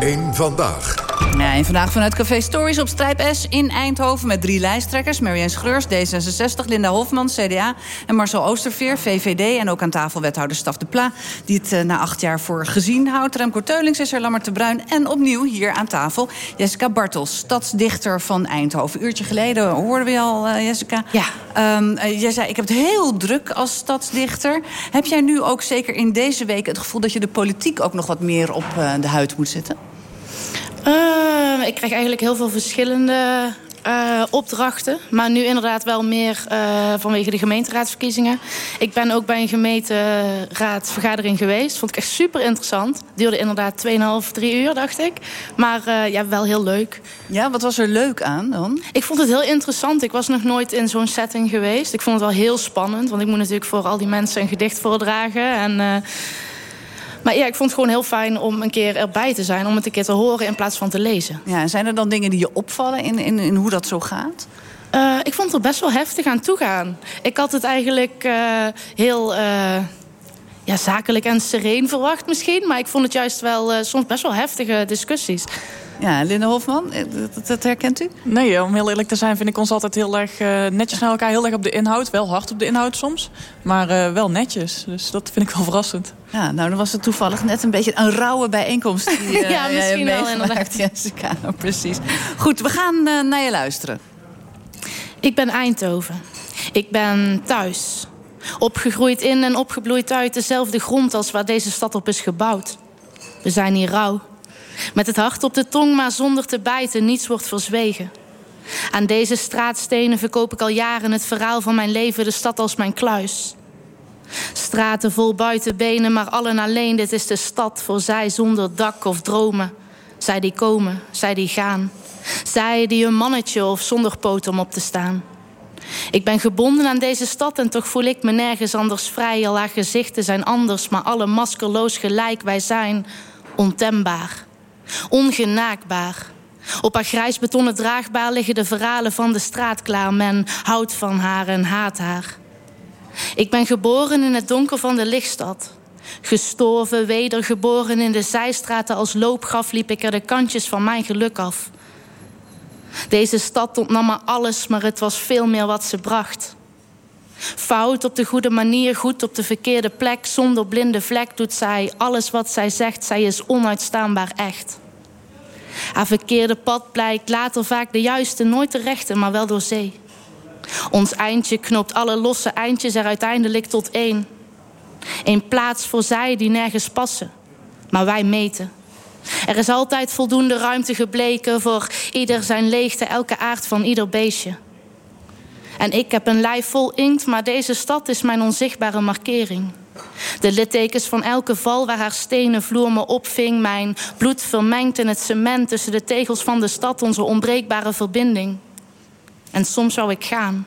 Eén vandaag. Ja, en vandaag vanuit Café Stories op Strijp S in Eindhoven... met drie lijsttrekkers. Marianne Schreurs, D66, Linda Hofman, CDA... en Marcel Oosterveer, VVD. En ook aan tafel wethouder Staf de Pla... die het uh, na acht jaar voor gezien houdt. Remco Teulings is er, Lammert de Bruin. En opnieuw hier aan tafel Jessica Bartels, stadsdichter van Eindhoven. Een uurtje geleden hoorden we al, uh, Jessica. Ja. Um, uh, jij zei, ik heb het heel druk als stadsdichter. Heb jij nu ook zeker in deze week het gevoel... dat je de politiek ook nog wat meer op de huid moet zetten? Uh, ik krijg eigenlijk heel veel verschillende uh, opdrachten. Maar nu inderdaad wel meer uh, vanwege de gemeenteraadsverkiezingen. Ik ben ook bij een gemeenteraadsvergadering geweest. Vond ik echt super interessant. Duurde inderdaad 2,5, 3 uur, dacht ik. Maar ja, wel heel leuk. Ja, wat was er leuk aan dan? Ik vond het heel interessant. Ik was nog nooit in zo'n setting geweest. Ik vond het wel heel spannend. Want ik moet natuurlijk voor al die mensen een gedicht voordragen. En... Maar ja, ik vond het gewoon heel fijn om een keer erbij te zijn. Om het een keer te horen in plaats van te lezen. Ja, en zijn er dan dingen die je opvallen in, in, in hoe dat zo gaat? Uh, ik vond het er best wel heftig aan toegaan. Ik had het eigenlijk uh, heel uh, ja, zakelijk en sereen verwacht misschien. Maar ik vond het juist wel soms best wel heftige discussies. Ja, Linda Hofman, dat, dat, herkent u? Nee, om heel eerlijk te zijn vind ik ons altijd heel erg uh, netjes naar elkaar. Heel erg op de inhoud. Wel hard op de inhoud soms. Maar uh, wel netjes. Dus dat vind ik wel verrassend. Ja, nou dan was het toevallig net een beetje een rauwe bijeenkomst. Die, uh, ja, misschien wel inderdaad. Jessica, precies. Goed, we gaan naar je luisteren. Ik ben Eindhoven. Ik ben thuis. Opgegroeid in en opgebloeid uit dezelfde grond als waar deze stad op is gebouwd. We zijn hier rauw. Met het hart op de tong, maar zonder te bijten, niets wordt verzwegen. Aan deze straatstenen verkoop ik al jaren het verhaal van mijn leven, de stad als mijn kluis. Straten vol buitenbenen, maar allen alleen. Dit is de stad voor zij zonder dak of dromen. Zij die komen, zij die gaan. Zij die een mannetje of zonder poot om op te staan. Ik ben gebonden aan deze stad en toch voel ik me nergens anders vrij. Al haar gezichten zijn anders, maar alle maskerloos gelijk. Wij zijn ontembaar, ongenaakbaar. Op haar grijs betonnen draagbaar liggen de verhalen van de straat klaar. Men houdt van haar en haat haar. Ik ben geboren in het donker van de lichtstad. Gestorven, wedergeboren in de zijstraten als loopgraf liep ik er de kantjes van mijn geluk af. Deze stad ontnam me alles, maar het was veel meer wat ze bracht. Fout op de goede manier, goed op de verkeerde plek, zonder blinde vlek doet zij alles wat zij zegt. Zij is onuitstaanbaar echt. Haar verkeerde pad blijkt later vaak de juiste, nooit de rechte, maar wel door zee. Ons eindje knopt alle losse eindjes er uiteindelijk tot één. Een plaats voor zij die nergens passen, maar wij meten. Er is altijd voldoende ruimte gebleken voor ieder zijn leegte, elke aard van ieder beestje. En ik heb een lijf vol inkt, maar deze stad is mijn onzichtbare markering. De littekens van elke val waar haar stenen vloer me opving. Mijn bloed vermengd in het cement tussen de tegels van de stad, onze onbreekbare verbinding. En soms zou ik gaan.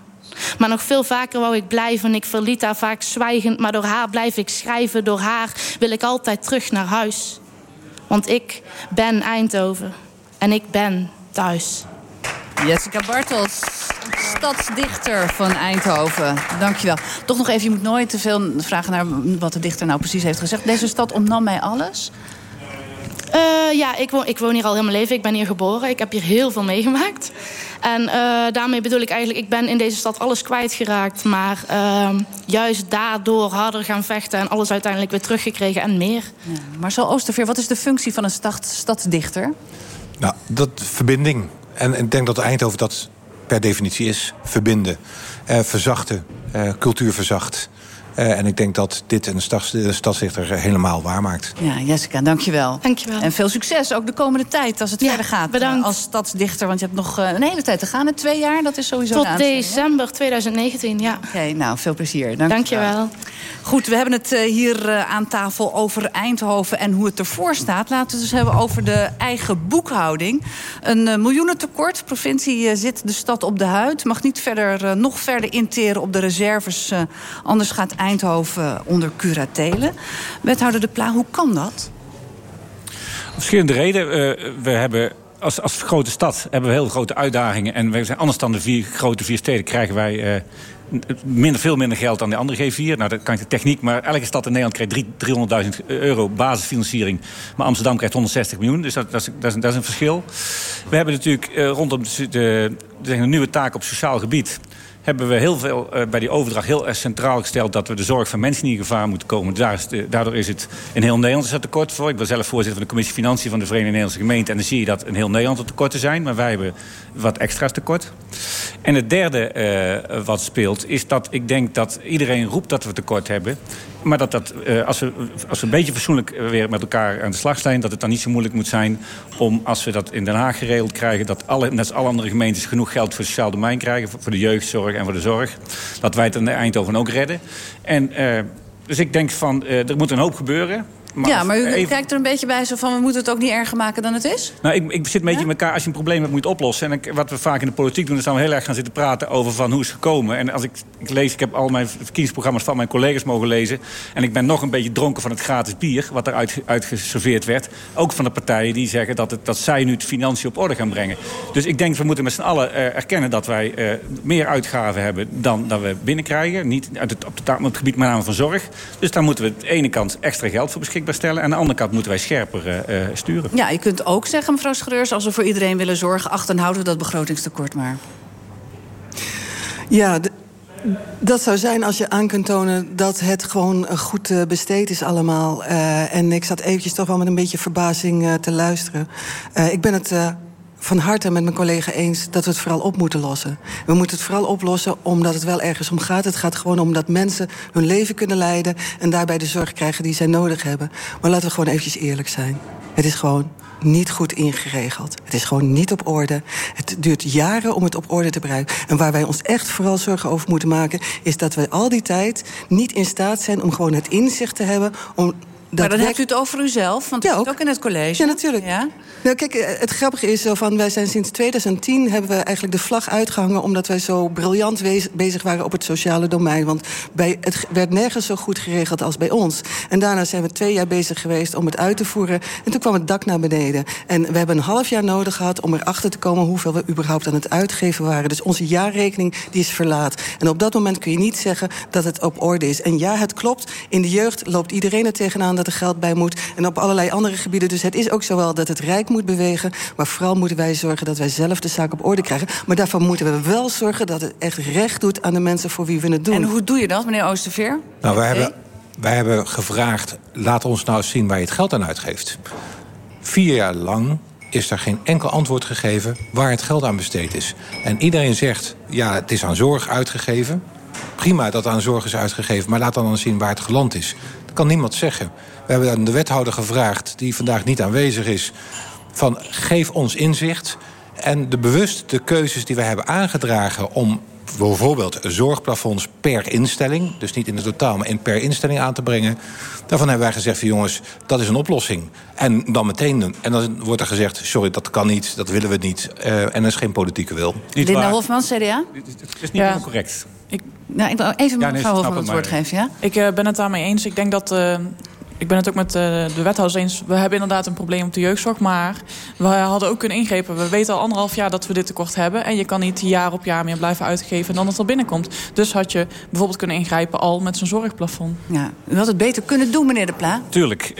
Maar nog veel vaker wou ik blijven. Ik verliet haar vaak zwijgend, maar door haar blijf ik schrijven. Door haar wil ik altijd terug naar huis. Want ik ben Eindhoven en ik ben thuis. Jessica Bartels, stadsdichter van Eindhoven. Dankjewel. Toch nog even, je moet nooit te veel vragen naar wat de dichter nou precies heeft gezegd. Deze stad ontnam mij alles. Uh, ja, ik woon, ik woon hier al heel mijn leven. Ik ben hier geboren. Ik heb hier heel veel meegemaakt. En uh, daarmee bedoel ik eigenlijk, ik ben in deze stad alles kwijtgeraakt. Maar uh, juist daardoor harder gaan vechten en alles uiteindelijk weer teruggekregen en meer. Ja, maar zo Oosterveer, wat is de functie van een stad, stadsdichter? Nou, dat verbinding. En, en ik denk dat Eindhoven dat per definitie is. Verbinden, uh, verzachten, cultuur verzacht. Uh, en ik denk dat dit een stadsdichter helemaal waarmaakt. Ja, Jessica, dankjewel. Dankjewel. En veel succes ook de komende tijd als het ja, verder gaat. Bedankt. Als stadsdichter, want je hebt nog een hele tijd te gaan. In twee jaar, dat is sowieso Tot december 2019, ja. Oké, okay, nou, veel plezier. Dankjewel. dankjewel. Goed, we hebben het hier aan tafel over Eindhoven en hoe het ervoor staat. Laten we het dus hebben over de eigen boekhouding. Een miljoenentekort. De provincie zit de stad op de huid. Mag niet verder, nog verder interen op de reserves. Anders gaat Eindhoven onder curatelen. Wethouder De Pla, hoe kan dat? Verschillende redenen. Uh, we hebben als, als grote stad hebben we heel grote uitdagingen. En we zijn anders dan de vier grote vier steden krijgen wij uh, minder, veel minder geld dan de andere G4. Nou, dat kan de techniek, maar elke stad in Nederland krijgt 300.000 euro basisfinanciering. Maar Amsterdam krijgt 160 miljoen, dus dat, dat, is, dat, is, een verschil. We hebben natuurlijk uh, rondom de, de, de, nieuwe taak op sociaal gebied hebben we heel veel uh, bij die overdracht heel erg centraal gesteld... dat we de zorg van mensen niet in gevaar moeten komen. Daardoor is het in heel Nederland is tekort voor. Ik ben zelf voorzitter van de commissie Financiën van de Verenigde Nederlandse Gemeenten... en dan zie je dat in heel Nederland er tekorten zijn. Maar wij hebben wat extra's tekort. En het derde uh, wat speelt is dat ik denk dat iedereen roept dat we tekort hebben... Maar dat, dat uh, als, we, als we een beetje fatsoenlijk weer met elkaar aan de slag zijn... dat het dan niet zo moeilijk moet zijn om, als we dat in Den Haag geregeld krijgen... dat alle, net als alle andere gemeentes genoeg geld voor het sociaal domein krijgen... voor de jeugdzorg en voor de zorg. Dat wij het in Eindhoven ook redden. En, uh, dus ik denk van, er moet een hoop gebeuren. Maar ja, maar u even... kijkt er een beetje bij zo van... we moeten het ook niet erger maken dan het is? Nou, ik, ik zit een beetje ja? in elkaar. Als je een probleem hebt, moet je het oplossen. En ik, wat we vaak in de politiek doen... is dan heel erg gaan zitten praten over van hoe is het gekomen. En als ik, ik lees... Ik heb al mijn verkiezingsprogramma's van mijn collega's mogen lezen. En ik ben nog een beetje dronken van het gratis bier... wat er uit, uitgeserveerd werd. Ook van de partijen die zeggen dat, het, dat zij nu de financiën op orde gaan brengen. Dus ik denk, we moeten met z'n allen uh, erkennen... dat wij uh, meer uitgaven hebben dan dat we binnenkrijgen. Niet uit het, op, het, op het gebied met name van zorg. Dus daar moeten we aan de ene kant extra geld voor beschikbaar stellen... en aan de andere kant moeten wij scherper uh, sturen. Ja, je kunt ook zeggen, mevrouw Schreurs... als we voor iedereen willen zorgen... ach, dan houden we dat begrotingstekort maar. Ja, dat zou zijn als je aan kunt tonen dat het gewoon goed uh, besteed is allemaal. Uh, en ik zat eventjes toch wel met een beetje verbazing uh, te luisteren. ik ben het van harte met mijn collega eens dat we het vooral op moeten lossen. We moeten het vooral oplossen omdat het wel ergens om gaat. Het gaat gewoon om dat mensen hun leven kunnen leiden... en daarbij de zorg krijgen die zij nodig hebben. Maar laten we gewoon eventjes eerlijk zijn. Het is gewoon niet goed ingeregeld. Het is gewoon niet op orde. Het duurt jaren om het op orde te brengen. En waar wij ons echt vooral zorgen over moeten maken... is dat we al die tijd niet in staat zijn om gewoon het inzicht te hebben... om Maar dan hebt u het over uzelf, want u zit ook in het college. Ja, natuurlijk. Ja? Nou, kijk, eh, het grappige is zo van... wij zijn sinds 2010 hebben we eigenlijk de vlag uitgehangen... omdat wij zo briljant bezig waren op het sociale domein. Want bij, het werd nergens zo goed geregeld als bij ons. En daarna zijn we twee jaar bezig geweest om het uit te voeren. En toen kwam het dak naar beneden. En we hebben een half jaar nodig gehad om erachter te komen... hoeveel we überhaupt aan het uitgeven waren. Dus onze jaarrekening die is verlaat. En op dat moment kun je niet zeggen dat het op orde is. En ja, het klopt. In de jeugd loopt iedereen er tegenaan dat er geld bij moet. En op allerlei andere gebieden. Dus het is ook zo wel dat het Rijk moet bewegen. Maar vooral moeten wij zorgen dat wij zelf de zaak op orde krijgen. Maar daarvan moeten we wel zorgen dat het echt recht doet aan de mensen voor wie we het doen. En hoe doe je dat, meneer Oosterveer? Nou, wij hebben, wij hebben gevraagd, laat ons nou zien waar je het geld aan uitgeeft. Vier jaar lang is er geen enkel antwoord gegeven waar het geld aan besteed is. En iedereen zegt, ja, het is aan zorg uitgegeven. Prima dat aan zorg is uitgegeven, maar laat dan dan zien waar het geland is. Dat kan niemand zeggen. We hebben aan de wethouder gevraagd, die vandaag niet aanwezig is... van geef ons inzicht en de bewuste keuzes die we hebben aangedragen... om bijvoorbeeld zorgplafonds per instelling... dus niet in het totaal, maar in per instelling aan te brengen... daarvan hebben wij gezegd van jongens, dat is een oplossing. En dan meteen, en dan wordt er gezegd... sorry, dat kan niet, dat willen we niet. Uh, en er is geen politieke wil. Linda Hofman, CDA? Het is niet helemaal correct. Nou, ik wil even Ja, nee, mevrouw Hofman het, het woord maar- geven, ja? Ik eh, ben het daarmee eens. Ik denk dat. eh, ik ben het ook met eh, de wethouders eens. We hebben inderdaad een probleem op de jeugdzorg. Maar we hadden ook kunnen ingrepen. We weten al anderhalf jaar dat we dit tekort hebben. En je kan niet jaar op jaar meer blijven uitgeven dan het er binnenkomt. Dus had je bijvoorbeeld kunnen ingrijpen al met zo'n zorgplafond. Ja, u had het beter kunnen doen, meneer De Pla. Tuurlijk.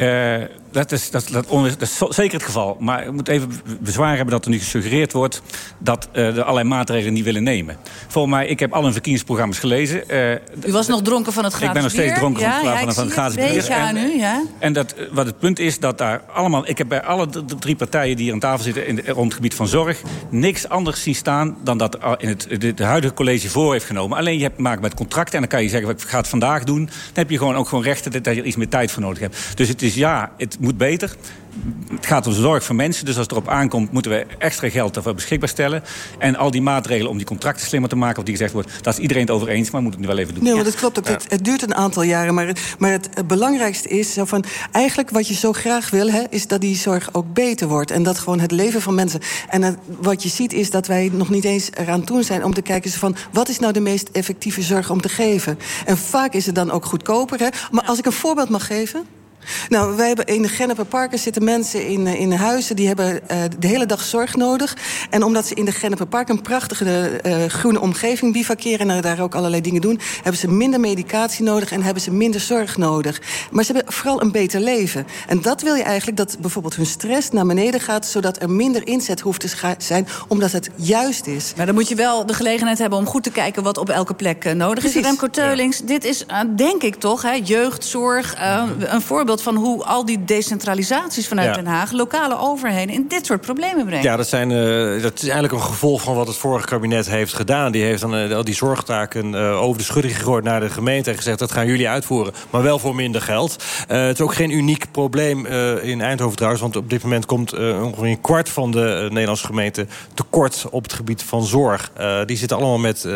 Dat, is, dat, dat, on- dat is zo- zeker het geval. Maar ik moet even bezwaar hebben dat er nu gesuggereerd wordt... dat eh er allerlei maatregelen niet willen nemen. Volgens mij, ik heb al hun verkiezingsprogramma's gelezen. eh, U was nog dronken van het gratis Ik ben nog steeds bier. dronken van ja, van ja, van het gratis het bier. En- u, ja? En dat, wat het punt is, dat daar allemaal... Ik heb bij alle drie partijen die hier aan tafel zitten... In de, rond het gebied van zorg... niks anders zien staan dan dat in het huidige college voor heeft genomen. Alleen je hebt te maken met contracten... en dan kan je zeggen, ik ga het vandaag doen. Dan heb je gewoon ook gewoon rechten dat dat je er iets meer tijd voor nodig hebt. Dus het is ja, het moet beter. Het gaat om zorg voor mensen. Dus als het erop aankomt, moeten we extra geld ervoor beschikbaar stellen. En al die maatregelen om die contracten slimmer te maken... of die gezegd wordt, daar is iedereen het over eens... maar we moeten het nu wel even doen. Nee, maar dat klopt ook. Het, het duurt een aantal jaren. Maar, het- maar het, belangrijkste is van... eigenlijk wat je zo graag wil, hè, is dat die zorg ook beter wordt. En dat gewoon het leven van mensen... En het- wat je ziet is dat wij nog niet eens eraan toe zijn... om te kijken van, wat is nou de meest effectieve zorg om te geven? En vaak is het dan ook goedkoper. Hè? Maar als ik een voorbeeld mag geven... Nou, wij hebben in de Genneperparken zitten mensen in, eh, in huizen... die hebben eh, de hele dag zorg nodig. En omdat ze in de Genneperpark een prachtige eh, groene omgeving bivakeren... en daar ook allerlei dingen doen... hebben ze minder medicatie nodig en hebben ze minder zorg nodig. Maar ze hebben vooral een beter leven. En dat wil je eigenlijk, dat bijvoorbeeld hun stress naar beneden gaat... zodat er minder inzet hoeft te zijn, omdat het juist is. Maar dan moet je wel de gelegenheid hebben om goed te kijken wat op elke plek nodig is. Remco Teulings, dit is denk ik toch, hè, jeugdzorg, een voorbeeld van hoe al die decentralisaties vanuit Ja. Den Haag lokale overheden in dit soort problemen brengen. Ja, dat, zijn, eh, dat is eigenlijk een gevolg van wat het vorige kabinet heeft gedaan. Die heeft dan eh, al die zorgtaken eh, over de schudding gegooid naar de gemeente... en gezegd, dat gaan jullie uitvoeren, maar wel voor minder geld. Het is ook geen uniek probleem in Eindhoven trouwens... want op dit moment komt ongeveer een kwart van de Nederlandse gemeenten... tekort op het gebied van zorg. Die zitten allemaal met,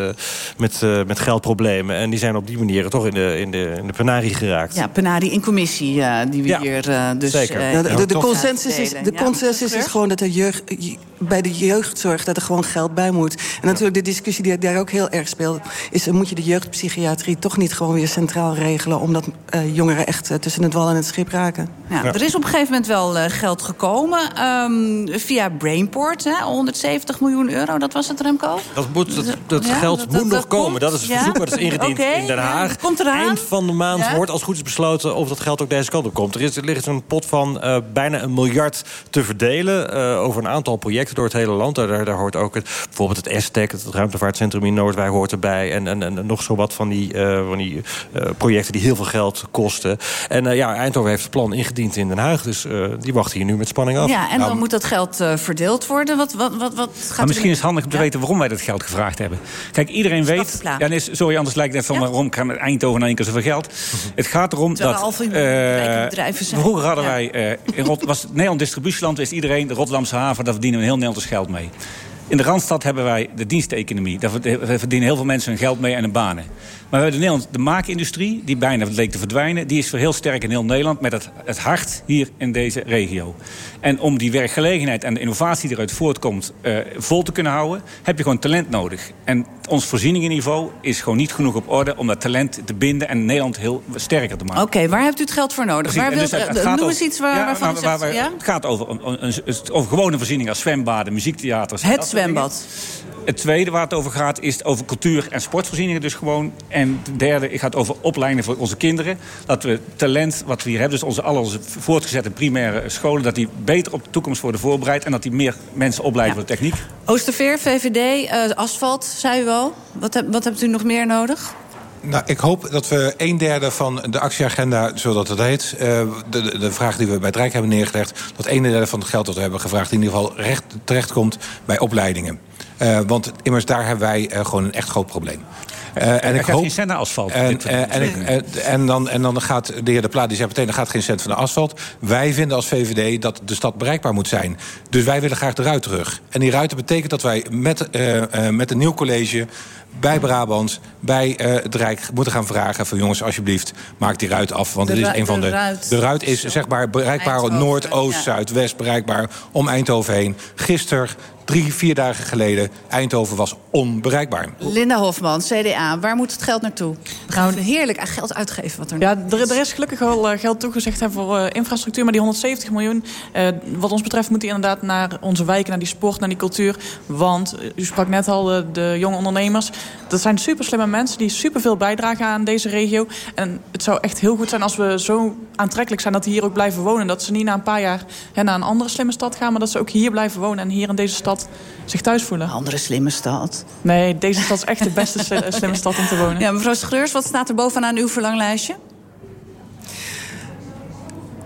met, met geldproblemen... en die zijn op die manier toch in de, in de, in de penarie geraakt. Ja, Penadi in commissie, eh, die we Ja, hier eh, dus... zeker. eh, Ja, de, ja, consensus is, de Ja, consensus is gewoon dat er jeugd, bij de jeugdzorg dat er gewoon geld bij moet. En natuurlijk de discussie die daar ook heel erg speelt... is eh, moet je de jeugdpsychiatrie toch niet gewoon weer centraal regelen... omdat eh, jongeren echt tussen het wal en het schip raken. Ja, Er is op een gegeven moment wel eh, geld gekomen ehm, via Brainport, hè, 170 miljoen euro, dat was het Remco? Dat, moet, dat, dat Ja, geld dat- moet dat- nog dat komen. komt, Dat is het ja. verzoek wat is ingediend in Den ja, Haag. dat komt eraan. Eind van de maand Ja. wordt als goed is besloten... of dat geld ook deze kant op komt. Er, is, er ligt een pot van eh, bijna een miljard te verdelen... eh, over een aantal projecten door het hele land. Daar, hoort ook het, bijvoorbeeld het STEC, het ruimtevaartcentrum in Noordwijk... hoort erbij. En, en, en nog zo wat van die, eh, van die eh, projecten die heel veel geld kosten. En eh, ja, Eindhoven heeft het plan ingediend in Den Haag. Dus eh, die wachten hier nu met spanning af. Ja, en dan Nou, moet dat geld eh, verdeeld worden. Wat, wat, wat, wat gaat Maar misschien is het handig om te weten waarom wij dat geld gevraagd hebben. Kijk, iedereen weet... Ja, nee, sorry, anders lijkt het van waarom kan Eindhoven in één keer zoveel geld. Het gaat erom Terwijl dat... al veel rijke bedrijven zijn. vroeger hadden Ja. wij... eh, in Rot, was het Nederland distributieland, wist iedereen... de Rotterdamse haven, daar verdienen we heel Nederland dus geld mee. In de Randstad hebben wij de diensteconomie. Daar verdienen heel veel mensen hun geld mee en hun banen. Maar we hebben in Nederland de maakindustrie, die bijna leek te verdwijnen. Die is heel sterk in heel Nederland, met het, het hart hier in deze regio. En om die werkgelegenheid en de innovatie die eruit voortkomt uh, vol te kunnen houden, heb je gewoon talent nodig. En ons voorzieningenniveau is gewoon niet genoeg op orde om dat talent te binden en Nederland heel sterker te maken. Oké, waar hebt u het geld voor nodig? Waar dus wilt, uh, noem eens iets waar, ja, waarvan waar, waar, ja? Het gaat over, een, een, over gewone voorzieningen als zwembaden, muziektheaters. Het zwembad. Het tweede waar het over gaat is over cultuur- en sportvoorzieningen dus gewoon. En het derde gaat over opleidingen voor onze kinderen. Dat we talent wat we hier hebben, dus onze, al onze voortgezette primaire scholen... dat die beter op de toekomst worden voorbereid... en dat die meer mensen opleiden voor de techniek. Oosterveer, VVD, uh, asfalt, zei u al. Wat, heb, wat hebt u nog meer nodig? Nou, ik hoop dat we een derde van de actieagenda, zodat het heet... Uh, de, de vraag die we bij het Rijk hebben neergelegd... dat een derde van het geld dat we hebben gevraagd... in ieder geval recht, terechtkomt bij opleidingen. Uh, want immers daar hebben wij uh, gewoon een echt groot probleem. Uh, en ik hoop geen cent naar asfalt. En, en, ik, en, dan, en dan gaat de heer De Plaat die zei meteen... er gaat geen cent van de asfalt. Wij vinden als VVD dat de stad bereikbaar moet zijn. Dus wij willen graag de ruit terug. En die ruiten betekent dat wij met, met een nieuw college bij Brabant, bij uh, het Rijk moeten gaan vragen... van jongens, alsjeblieft, maak die ruit af. Want de het is een van de... Ruit. De ruit is zeg maar bereikbaar Eindhoven, Noord, Oost, ja. Zuid, West... bereikbaar om Eindhoven heen. Gisteren drie, vier dagen geleden. Eindhoven was onbereikbaar. Linda Hofman, CDA, waar moet het geld naartoe? We gaan nou, heerlijk aan geld uitgeven. Wat er ja, er, er, is gelukkig al uh, geld toegezegd hè, voor uh, infrastructuur. Maar die 170 miljoen, uh, wat ons betreft, moet die inderdaad naar onze wijken, naar die sport, naar die cultuur. Want, u sprak net al, de jonge ondernemers. Dat zijn super slimme mensen die superveel bijdragen aan deze regio. En het zou echt heel goed zijn als we zo aantrekkelijk zijn dat die hier ook blijven wonen. Dat ze niet na een paar jaar hè, naar een andere slimme stad gaan, maar dat ze ook hier blijven wonen en hier in deze stad zich thuis voelen. Een andere slimme stad. Nee, deze stad is echt de beste slimme stad om te wonen. Ja, mevrouw Schreurs, wat staat er bovenaan uw verlanglijstje?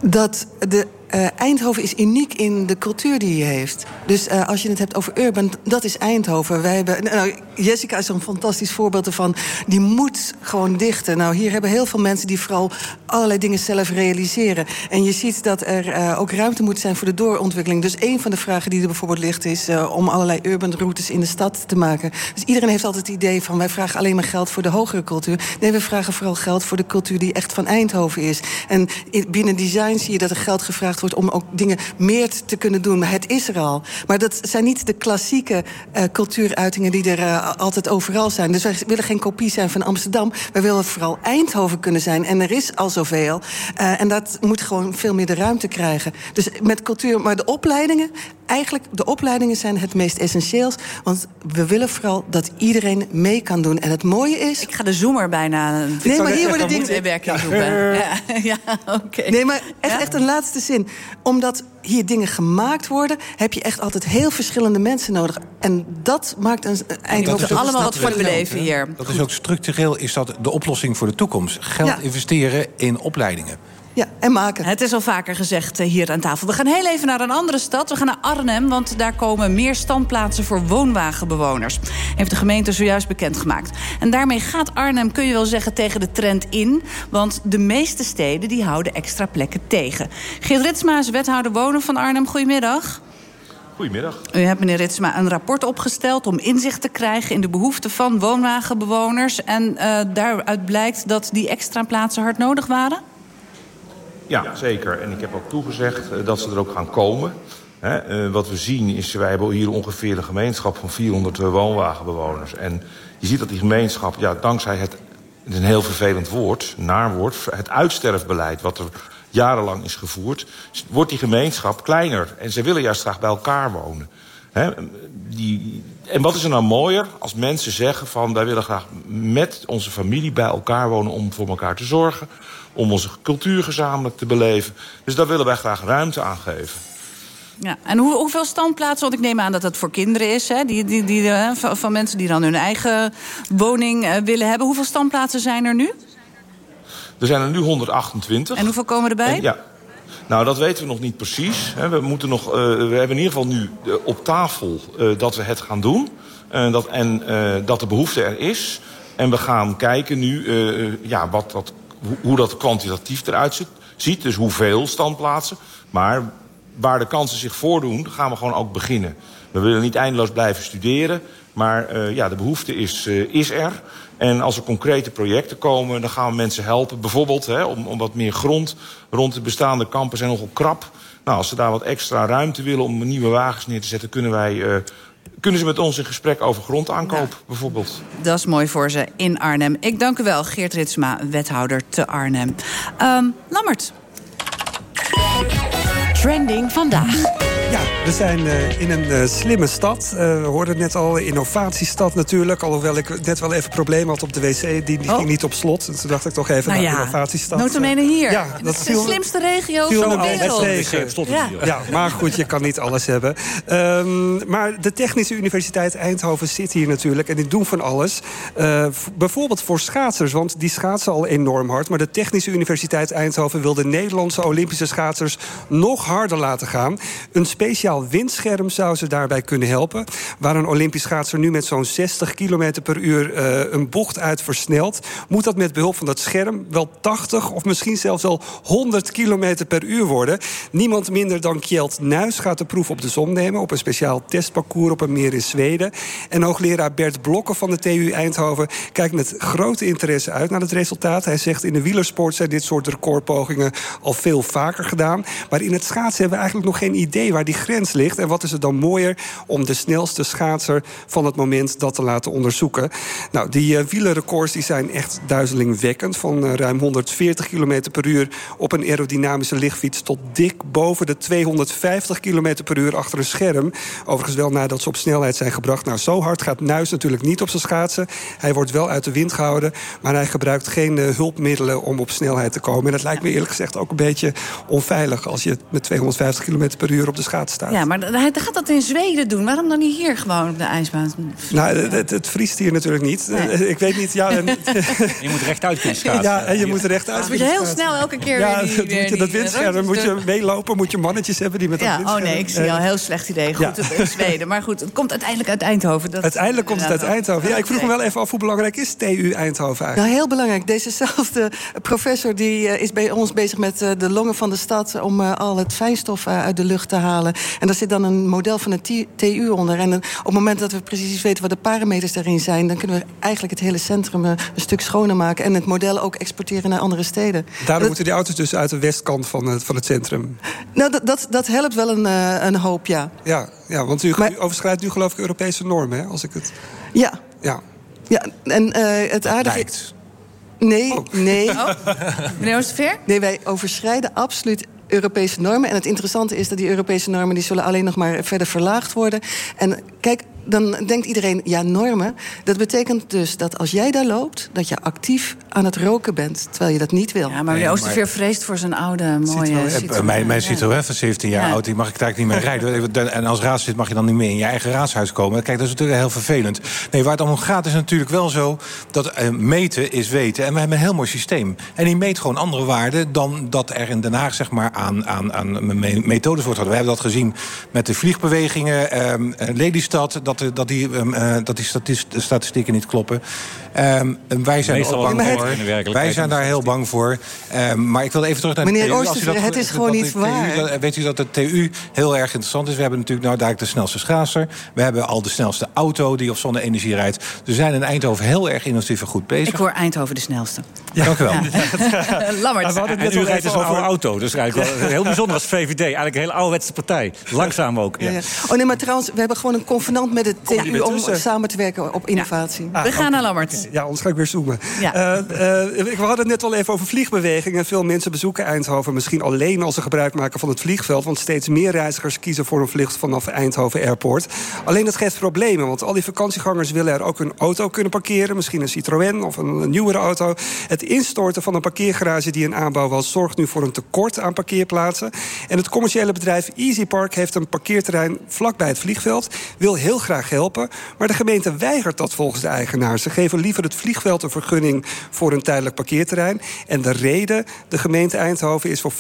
Dat de uh, Eindhoven is uniek in de cultuur die hij heeft. Dus uh, als je het hebt over urban, dat is Eindhoven. Wij hebben, nou, Jessica is een fantastisch voorbeeld ervan. Die moet gewoon dichten. Nou, hier hebben heel veel mensen die vooral allerlei dingen zelf realiseren. En je ziet dat er uh, ook ruimte moet zijn voor de doorontwikkeling. Dus een van de vragen die er bijvoorbeeld ligt is om allerlei urban routes in de stad te maken. Dus iedereen heeft altijd het idee van wij vragen alleen maar geld voor de hogere cultuur. Nee, we vragen vooral geld voor de cultuur die echt van Eindhoven is. En binnen design zie je dat er geld gevraagd wordt om ook dingen meer te kunnen doen. Maar het is er al. Maar dat zijn niet de klassieke uh, cultuuruitingen die er altijd overal zijn. Dus wij willen geen kopie zijn van Amsterdam. Wij willen vooral Eindhoven kunnen zijn. En er is al zoveel. Uh, en dat moet gewoon veel meer de ruimte krijgen. Dus met cultuur, maar de opleidingen... Eigenlijk, de opleidingen zijn het meest essentieels. Want we willen vooral dat iedereen mee kan doen. En het mooie is... Ik ga de zoomer bijna... Nee, maar hier worden dingen... in werking roepen. Ja, ja oké. Okay. Nee, maar echt, echt een laatste zin omdat hier dingen gemaakt worden, heb je echt altijd heel verschillende mensen nodig. En dat maakt een Eindhoven allemaal wat voor beleven hier. Dat is ook structureel is dat de oplossing voor de toekomst. Geld ja. investeren in opleidingen. Ja, en maken. Het is al vaker gezegd hier aan tafel. We gaan heel even naar een andere stad. We gaan naar Arnhem, want daar komen meer standplaatsen voor woonwagenbewoners. Heeft de gemeente zojuist bekendgemaakt. En daarmee gaat Arnhem, kun je wel zeggen, tegen de trend in. Want de meeste steden die houden extra plekken tegen. Geert Ritsma is wethouder wonen van Arnhem. Goedemiddag. Goedemiddag. U hebt, meneer Ritsma, een rapport opgesteld om inzicht te krijgen in de behoeften van woonwagenbewoners. En uh, daaruit blijkt dat die extra plaatsen hard nodig waren? Ja, zeker. En ik heb ook toegezegd uh, dat ze er ook gaan komen. Uh, wat we zien is, wij hebben hier ongeveer een gemeenschap van 400 uh, woonwagenbewoners. En je ziet dat die gemeenschap, ja, dankzij het, het is een heel vervelend woord, naar woord, het uitsterfbeleid wat er jarenlang is gevoerd, wordt die gemeenschap kleiner. En ze willen juist graag bij elkaar wonen. Die, en wat is er nou mooier als mensen zeggen van... wij willen graag met onze familie bij elkaar wonen om voor elkaar te zorgen... om onze cultuur gezamenlijk te beleven. Dus daar willen wij graag ruimte aan geven. Ja, en hoe, hoeveel standplaatsen, want ik neem aan dat het voor kinderen is... Hè, die, die, die, uh, van, mensen die dan hun eigen woning uh, willen hebben. Hoeveel standplaatsen zijn er nu? Er zijn er nu 128. En hoeveel komen erbij? En, ja, nou, dat weten we nog niet precies. We, moeten nog, uh, we hebben in ieder geval nu uh, op tafel uh, dat we het gaan doen. dat, en dat de behoefte er is. En we gaan kijken nu ja, wat dat, hoe, dat kwantitatief eruit ziet. Dus hoeveel standplaatsen. Maar waar de kansen zich voordoen, gaan we gewoon ook beginnen. We willen niet eindeloos blijven studeren. Maar uh, ja, de behoefte is, uh, is er. En als er concrete projecten komen, dan gaan we mensen helpen. Bijvoorbeeld hè, om, om wat meer grond rond de bestaande kampen zijn nogal krap. Nou, als ze daar wat extra ruimte willen om nieuwe wagens neer te zetten... kunnen, wij, uh, kunnen ze met ons in gesprek over grondaankoop ja. bijvoorbeeld. Dat is mooi voor ze in Arnhem. Ik dank u wel, Geert Ritsma, wethouder te Arnhem. Um, Lammert. Trending vandaag. Ja, we zijn uh, in een uh, slimme stad. Uh, we hoorden het net al, innovatiestad natuurlijk. Alhoewel ik net wel even problemen had op de wc. Die, die oh. ging niet op slot. Dus toen dacht ik toch even nou naar ja, innovatiestad. Notabene hier. Ja, dat is de slimste regio van de wereld. Ja. ja, maar goed, je kan niet alles hebben. Um, maar de Technische Universiteit Eindhoven zit hier natuurlijk. En die doen van alles. bijvoorbeeld voor schaatsers, want die schaatsen al enorm hard. Maar de Technische Universiteit Eindhoven wil de Nederlandse Olympische schaatsers nog harder laten gaan. Een speciaal windscherm zou ze daarbij kunnen helpen. Waar een Olympisch schaatser nu met zo'n 60 km per uur uh, een bocht uit versnelt... moet dat met behulp van dat scherm wel 80 of misschien zelfs wel 100 km per uur worden. Niemand minder dan Kjeld Nuis gaat de proef op de som nemen... op een speciaal testparcours op een meer in Zweden. En hoogleraar Bert Blokken van de TU Eindhoven... kijkt met grote interesse uit naar het resultaat. Hij zegt in de wielersport zijn dit soort recordpogingen al veel vaker gedaan. Maar in het schaatsen hebben we eigenlijk nog geen idee waar die grens ligt. En wat is het dan mooier om de snelste schaatser van het moment dat te laten onderzoeken. Nou, die uh, wielerrecords die zijn echt duizelingwekkend. Van uh, ruim 140 km per uur op een aerodynamische lichtfiets... tot dik boven de 250 km per uur achter een scherm. Overigens wel nadat ze op snelheid zijn gebracht. Nou, zo hard gaat Nuis natuurlijk niet op zijn schaatsen. Hij wordt wel uit de wind gehouden. Maar hij gebruikt geen uh, hulpmiddelen om op snelheid te komen. En dat lijkt me eerlijk gezegd ook een beetje onveilig... als je met 250 km per uur op de schaats staat. Ja, maar hij gaat dat in Zweden doen. Waarom dan niet hier gewoon op de ijsbaan? Nou, het, het vriest hier natuurlijk niet. Nee. Ik weet niet, ja... En... je moet rechtuit kunnen schaatsen. Ja, en je moet rechtuit dus moet je heel snel elke keer ja, weer die, dat, moet je, dat windscherm moet je meelopen, moet je mannetjes hebben die met ja, dat Oh nee, ik zie al een heel slecht idee. Goed, ja. in Zweden. Maar goed, het komt uiteindelijk uit Eindhoven. Dat uiteindelijk komt het uit Eindhoven. Ja, ik vroeg me wel even af, hoe belangrijk is TU Eindhoven eigenlijk? Nou, heel belangrijk. Dezezelfde professor die is bij ons bezig met de longen van de stad... om al het fijnstof uit de lucht te halen. En daar zit dan een model van een TU onder. En op het moment dat we precies weten wat de parameters daarin zijn... dan kunnen we eigenlijk het hele centrum een stuk schoner maken... en het model ook exporteren naar andere steden. Daarom dat... moeten die auto's dus uit de westkant van het, van het centrum. Nou, dat, dat, dat helpt wel een, een hoop, ja. Ja, ja want u, maar... u overschrijdt nu geloof ik Europese normen, hè? Als ik het... Ja. Ja. Ja, en uh, het aardige... Lijkt. Nee, oh. nee. Oh. Meneer Oosterveer? Nee, wij overschrijden absoluut Europese normen. En het interessante is dat die Europese normen... die zullen alleen nog maar verder verlaagd worden. En kijk, dan denkt iedereen, ja, normen. Dat betekent dus dat als jij daar loopt... dat je actief aan het roken bent, terwijl je dat niet wil. Ja, maar meneer nee, Oosterveer vreest voor zijn oude, mooie Citroën. Mijn, mijn Citroën van 17 jaar ja. oud, die mag ik daar niet meer rijden. En als raadslid mag je dan niet meer in je eigen raadshuis komen. Kijk, dat is natuurlijk heel vervelend. Nee, waar het om gaat is natuurlijk wel zo... dat uh, meten is weten. En we hebben een heel mooi systeem. En die meet gewoon andere waarden... dan dat er in Den Haag zeg maar, aan, aan, aan methodes wordt gehad. We hebben dat gezien met de vliegbewegingen. Um, Lelystad, dat dat die, uh, dat die statistieken niet kloppen. Um, wij zijn Meestal bang voor. Wij zijn daar heel bang voor. Um, maar ik wil even terug naar Meneer de TU. Oosterveer, het is gewoon niet waar. TU, weet u dat de TU heel erg interessant is? We hebben natuurlijk nou daar de snelste schaatser. We hebben al de snelste auto die op zonne-energie rijdt. Dus we zijn in Eindhoven heel erg innovatief en goed bezig. Ik hoor Eindhoven de snelste. Ja. Dank u wel. Ja. Lammert. Ja, en u rijdt dus over een auto. Dus eigenlijk wel heel bijzonder als VVD. Eigenlijk een hele ouderwetse partij. Langzaam ook. Ja. Oh nee, maar trouwens, we hebben gewoon een convenant met de TU om samen te werken op innovatie. Ah, we gaan naar Lammert. Ja, anders ga ik weer zoomen. Ja. Uh, uh, we hadden het net al even over vliegbewegingen. Veel mensen bezoeken Eindhoven misschien alleen als ze gebruik maken van het vliegveld. Want steeds meer reizigers kiezen voor een vlucht vanaf Eindhoven Airport. Alleen dat geeft problemen, want al die vakantiegangers willen er ook hun auto kunnen parkeren. Misschien een Citroën of een, een nieuwere auto. Het instorten van een parkeergarage die in aanbouw was, zorgt nu voor een tekort aan parkeerplaatsen. En het commerciële bedrijf Easy Park heeft een parkeerterrein vlakbij het vliegveld. Wil heel graag helpen, maar de gemeente weigert dat volgens de eigenaar. Ze geven liever het vliegveld een vergunning voor een tijdelijk parkeerterrein. En de reden, de gemeente Eindhoven is voor 25%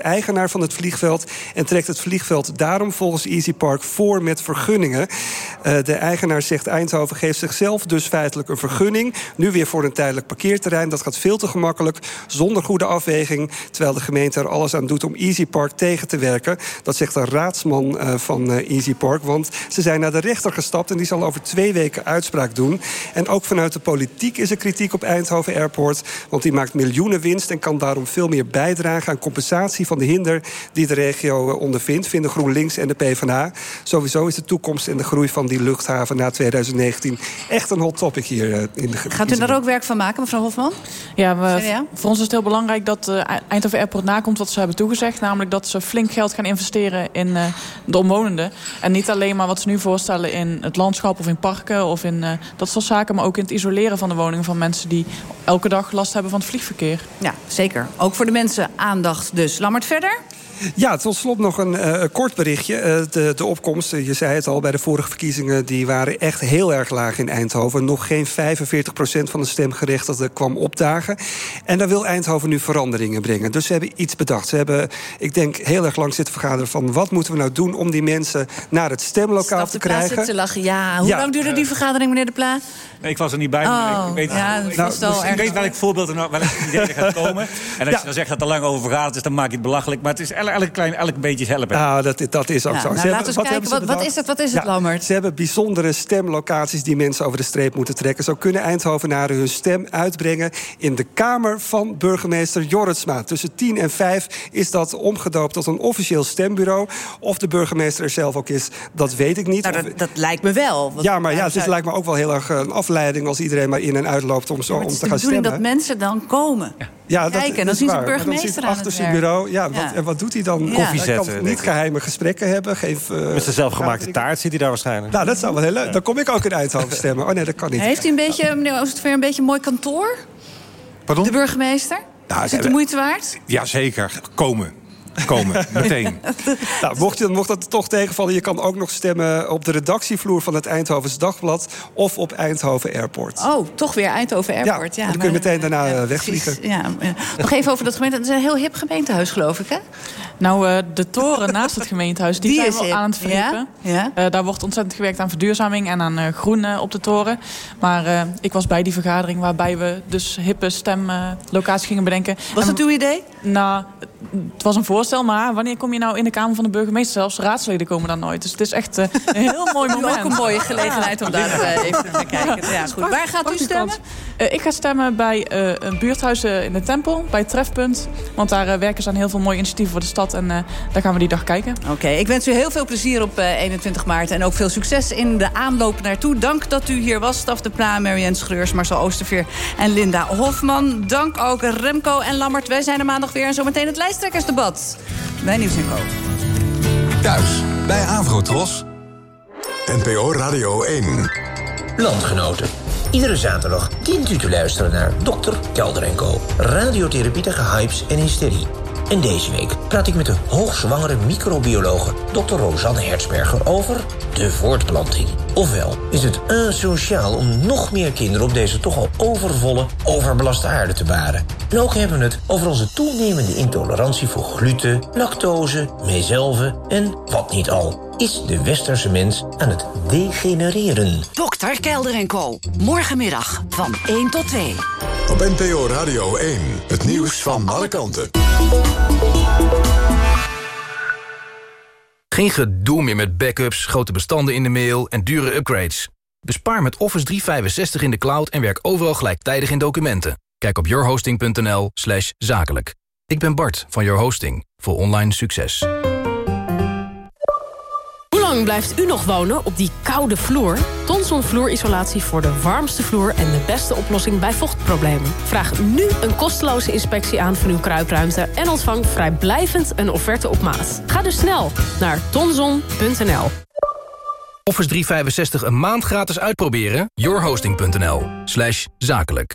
eigenaar van het vliegveld... en trekt het vliegveld daarom volgens Easy Park voor met vergunningen. Uh, de eigenaar zegt Eindhoven geeft zichzelf dus feitelijk een vergunning. Nu weer voor een tijdelijk parkeerterrein. Dat gaat veel te gemakkelijk, zonder goede afweging. Terwijl de gemeente er alles aan doet om Easy Park tegen te werken. Dat zegt een raadsman uh, van uh, Easy Park. Want ze zijn naar de rechter gestapt en die zal over twee weken uitspraak doen. En ook vanuit de politiek is er kritiek op Eindhoven Airport. Want die maakt miljoenen winst en kan daarom veel meer bijdragen aan compensatie van de hinder die de regio ondervindt, vinden GroenLinks en de PvdA. Sowieso is de toekomst en de groei van die luchthaven na 2019 echt een hot topic hier in de Gaat u daar ook werk van maken, mevrouw Hofman? Ja, we, voor ons is het heel belangrijk dat uh, Eindhoven Airport nakomt wat ze hebben toegezegd. Namelijk dat ze flink geld gaan investeren in de omwonenden. En niet alleen maar wat ze nu in het landschap of in parken of in uh, dat soort zaken. Maar ook in het isoleren van de woningen van mensen die elke dag last hebben van het vliegverkeer. Ja, zeker. Ook voor de mensen aandacht dus. Lammert verder? Ja, tot slot nog een uh, kort berichtje. Uh, de, de opkomsten, je zei het al, bij de vorige verkiezingen... die waren echt heel erg laag in Eindhoven. Nog geen 45% van de stemgerechtigden kwam opdagen. En daar wil Eindhoven nu veranderingen brengen. Dus ze hebben iets bedacht. Ze hebben, ik denk, heel erg lang zitten vergaderen van... wat moeten we nou doen om die mensen naar het stemlokaal te krijgen? te lachen, ja. Hoe ja. lang duurde die vergadering, meneer De Pla? Nee, ik was er niet bij. Oh, ik weet, ja, ik, nou, dus ik weet welk voorbeeld er nou, welk idee er gaat komen. En als ja. je dan zegt dat er lang over vergaderd is, dan maak je het belachelijk. Maar het is elk, klein, elk beetje helpen. Nou, dat, dat is ook ja, zo. Nou, laten we kijken, wat, wat, is het, wat is het, Lammert? Ze hebben bijzondere stemlocaties die mensen over de streep moeten trekken. Zo kunnen Eindhovenaren hun stem uitbrengen in de Kamer van burgemeester Jorritsma. Tussen 10 en 5 is dat omgedoopt tot een officieel stembureau. Of de burgemeester er zelf ook is, dat weet ik niet. Nou, dat, dat, lijkt me wel. Ja, maar ja, het is, lijkt me ook wel heel erg een afleiding... als iedereen maar in en uitloopt om, zo, om te gaan stemmen. Het is de bedoeling dat mensen dan komen. Ja. Ja, dat, Kijken, dan zien ze de burgemeester aan achter zijn bureau. Ja, wat, en wat doet hij dan? Ja. Koffie zetten. Niet geheime gesprekken hebben. Geef, uh, Met zijn zelfgemaakte taart zit hij daar waarschijnlijk. Nou, dat zou wel heel leuk. Dan kom ik ook in Eindhoven stemmen. Oh nee, dat kan niet. Heeft hij een beetje, meneer Oostver, een beetje een mooi kantoor? Pardon? De burgemeester? Nou, is het de moeite waard? Jazeker, komen komen, meteen. nou, mocht, je, mocht dat toch tegenvallen, je kan ook nog stemmen op de redactievloer van het Eindhovens Dagblad of op Eindhoven Airport. Oh, toch weer Eindhoven Airport. Ja, dan kun je meteen daarna ja, wegvliegen. Ja, nog even over dat gemeente. Het is een heel hip gemeentehuis, geloof ik, hè? Nou, uh, de toren naast het gemeentehuis, die, die zijn we aan het vernieuwen. Ja? Uh, daar wordt ontzettend gewerkt aan verduurzaming en aan uh, groen op de toren. Maar ik was bij die vergadering waarbij we dus hippe stemlocaties gingen bedenken. Was dat uw idee? Nou, het was een voorstel, maar wanneer kom je nou in de Kamer van de burgemeester? Zelfs raadsleden komen daar nooit. Dus het is echt uh, een heel mooi moment. Ook een mooie gelegenheid om daar uh, even naar te kijken. Ja, goed. Waar gaat u stemmen? Uh, ik ga stemmen bij een buurthuis in de Tempel, bij Trefpunt. Want daar werken ze aan heel veel mooie initiatieven voor de stad. En daar gaan we die dag kijken. Oké, okay, ik wens u heel veel plezier op 21 maart. En ook veel succes in de aanloop naartoe. Dank dat u hier was, Staf de Pla, Marianne Schreurs, Marcel Oosterveer en Linda Hofman. Dank ook Remco en Lammert. Wij zijn er maandag weer en zometeen het lijsttrekkersdebat. Bij Nieuws en Co. Thuis, bij Avrotros. NPO Radio 1. Landgenoten. Iedere zaterdag dient u te luisteren naar Dr. Kelder. Radiotherapie tegen hypes en hysterie. En deze week praat ik met de hoogzwangere microbiologe Dr. Rosanne Hertzberger over de voortplanting. Ofwel, is het asociaal om nog meer kinderen op deze toch al overvolle, overbelaste aarde te baren. En ook hebben we het over onze toenemende intolerantie voor gluten, lactose, mezelven en wat niet al. Is de westerse mens aan het degenereren? Dokter Kelder en Co. Morgenmiddag van 1 tot 2. Op NPO Radio 1. Het nieuws van alle kanten. Geen gedoe meer met backups, grote bestanden in de mail en dure upgrades. Bespaar met Office 365 in de cloud en werk overal gelijktijdig in documenten. Kijk op yourhosting.nl zakelijk. Ik ben Bart van Your Hosting voor online succes. Blijft u nog wonen op die koude vloer? Tonson vloerisolatie voor de warmste vloer en de beste oplossing bij vochtproblemen. Vraag nu een kosteloze inspectie aan van uw kruipruimte... en ontvang vrijblijvend een offerte op maat. Ga dus snel naar tonson.nl. Office 365 een maand gratis uitproberen? yourhosting.nl zakelijk.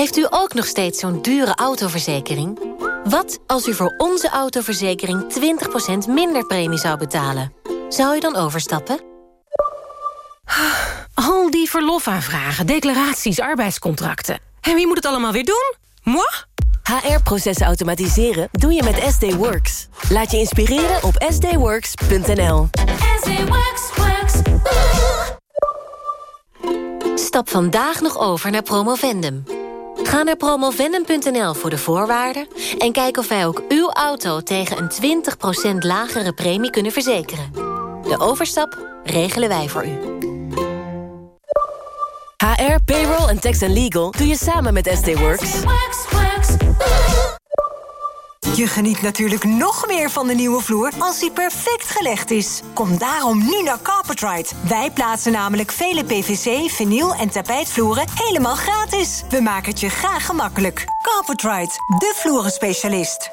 Heeft u ook nog steeds zo'n dure autoverzekering? Wat als u voor onze autoverzekering 20% minder premie zou betalen? Zou u dan overstappen? Al die verlofaanvragen, declaraties, arbeidscontracten. En wie moet het allemaal weer doen? Moi? HR-processen automatiseren doe je met SD Works. Laat je inspireren op sdworks.nl. Stap vandaag nog over naar Promovendum. Ga naar promovendum.nl voor de voorwaarden... en kijk of wij ook uw auto tegen een 20% lagere premie kunnen verzekeren. De overstap regelen wij voor u. HR, payroll en tax and legal doe je samen met SD Works. Je geniet natuurlijk nog meer van de nieuwe vloer als die perfect gelegd is. Kom daarom nu naar Carpetrite. Wij plaatsen namelijk vele PVC, vinyl en tapijtvloeren helemaal gratis. We maken het je graag gemakkelijk. Carpetride, de vloerenspecialist.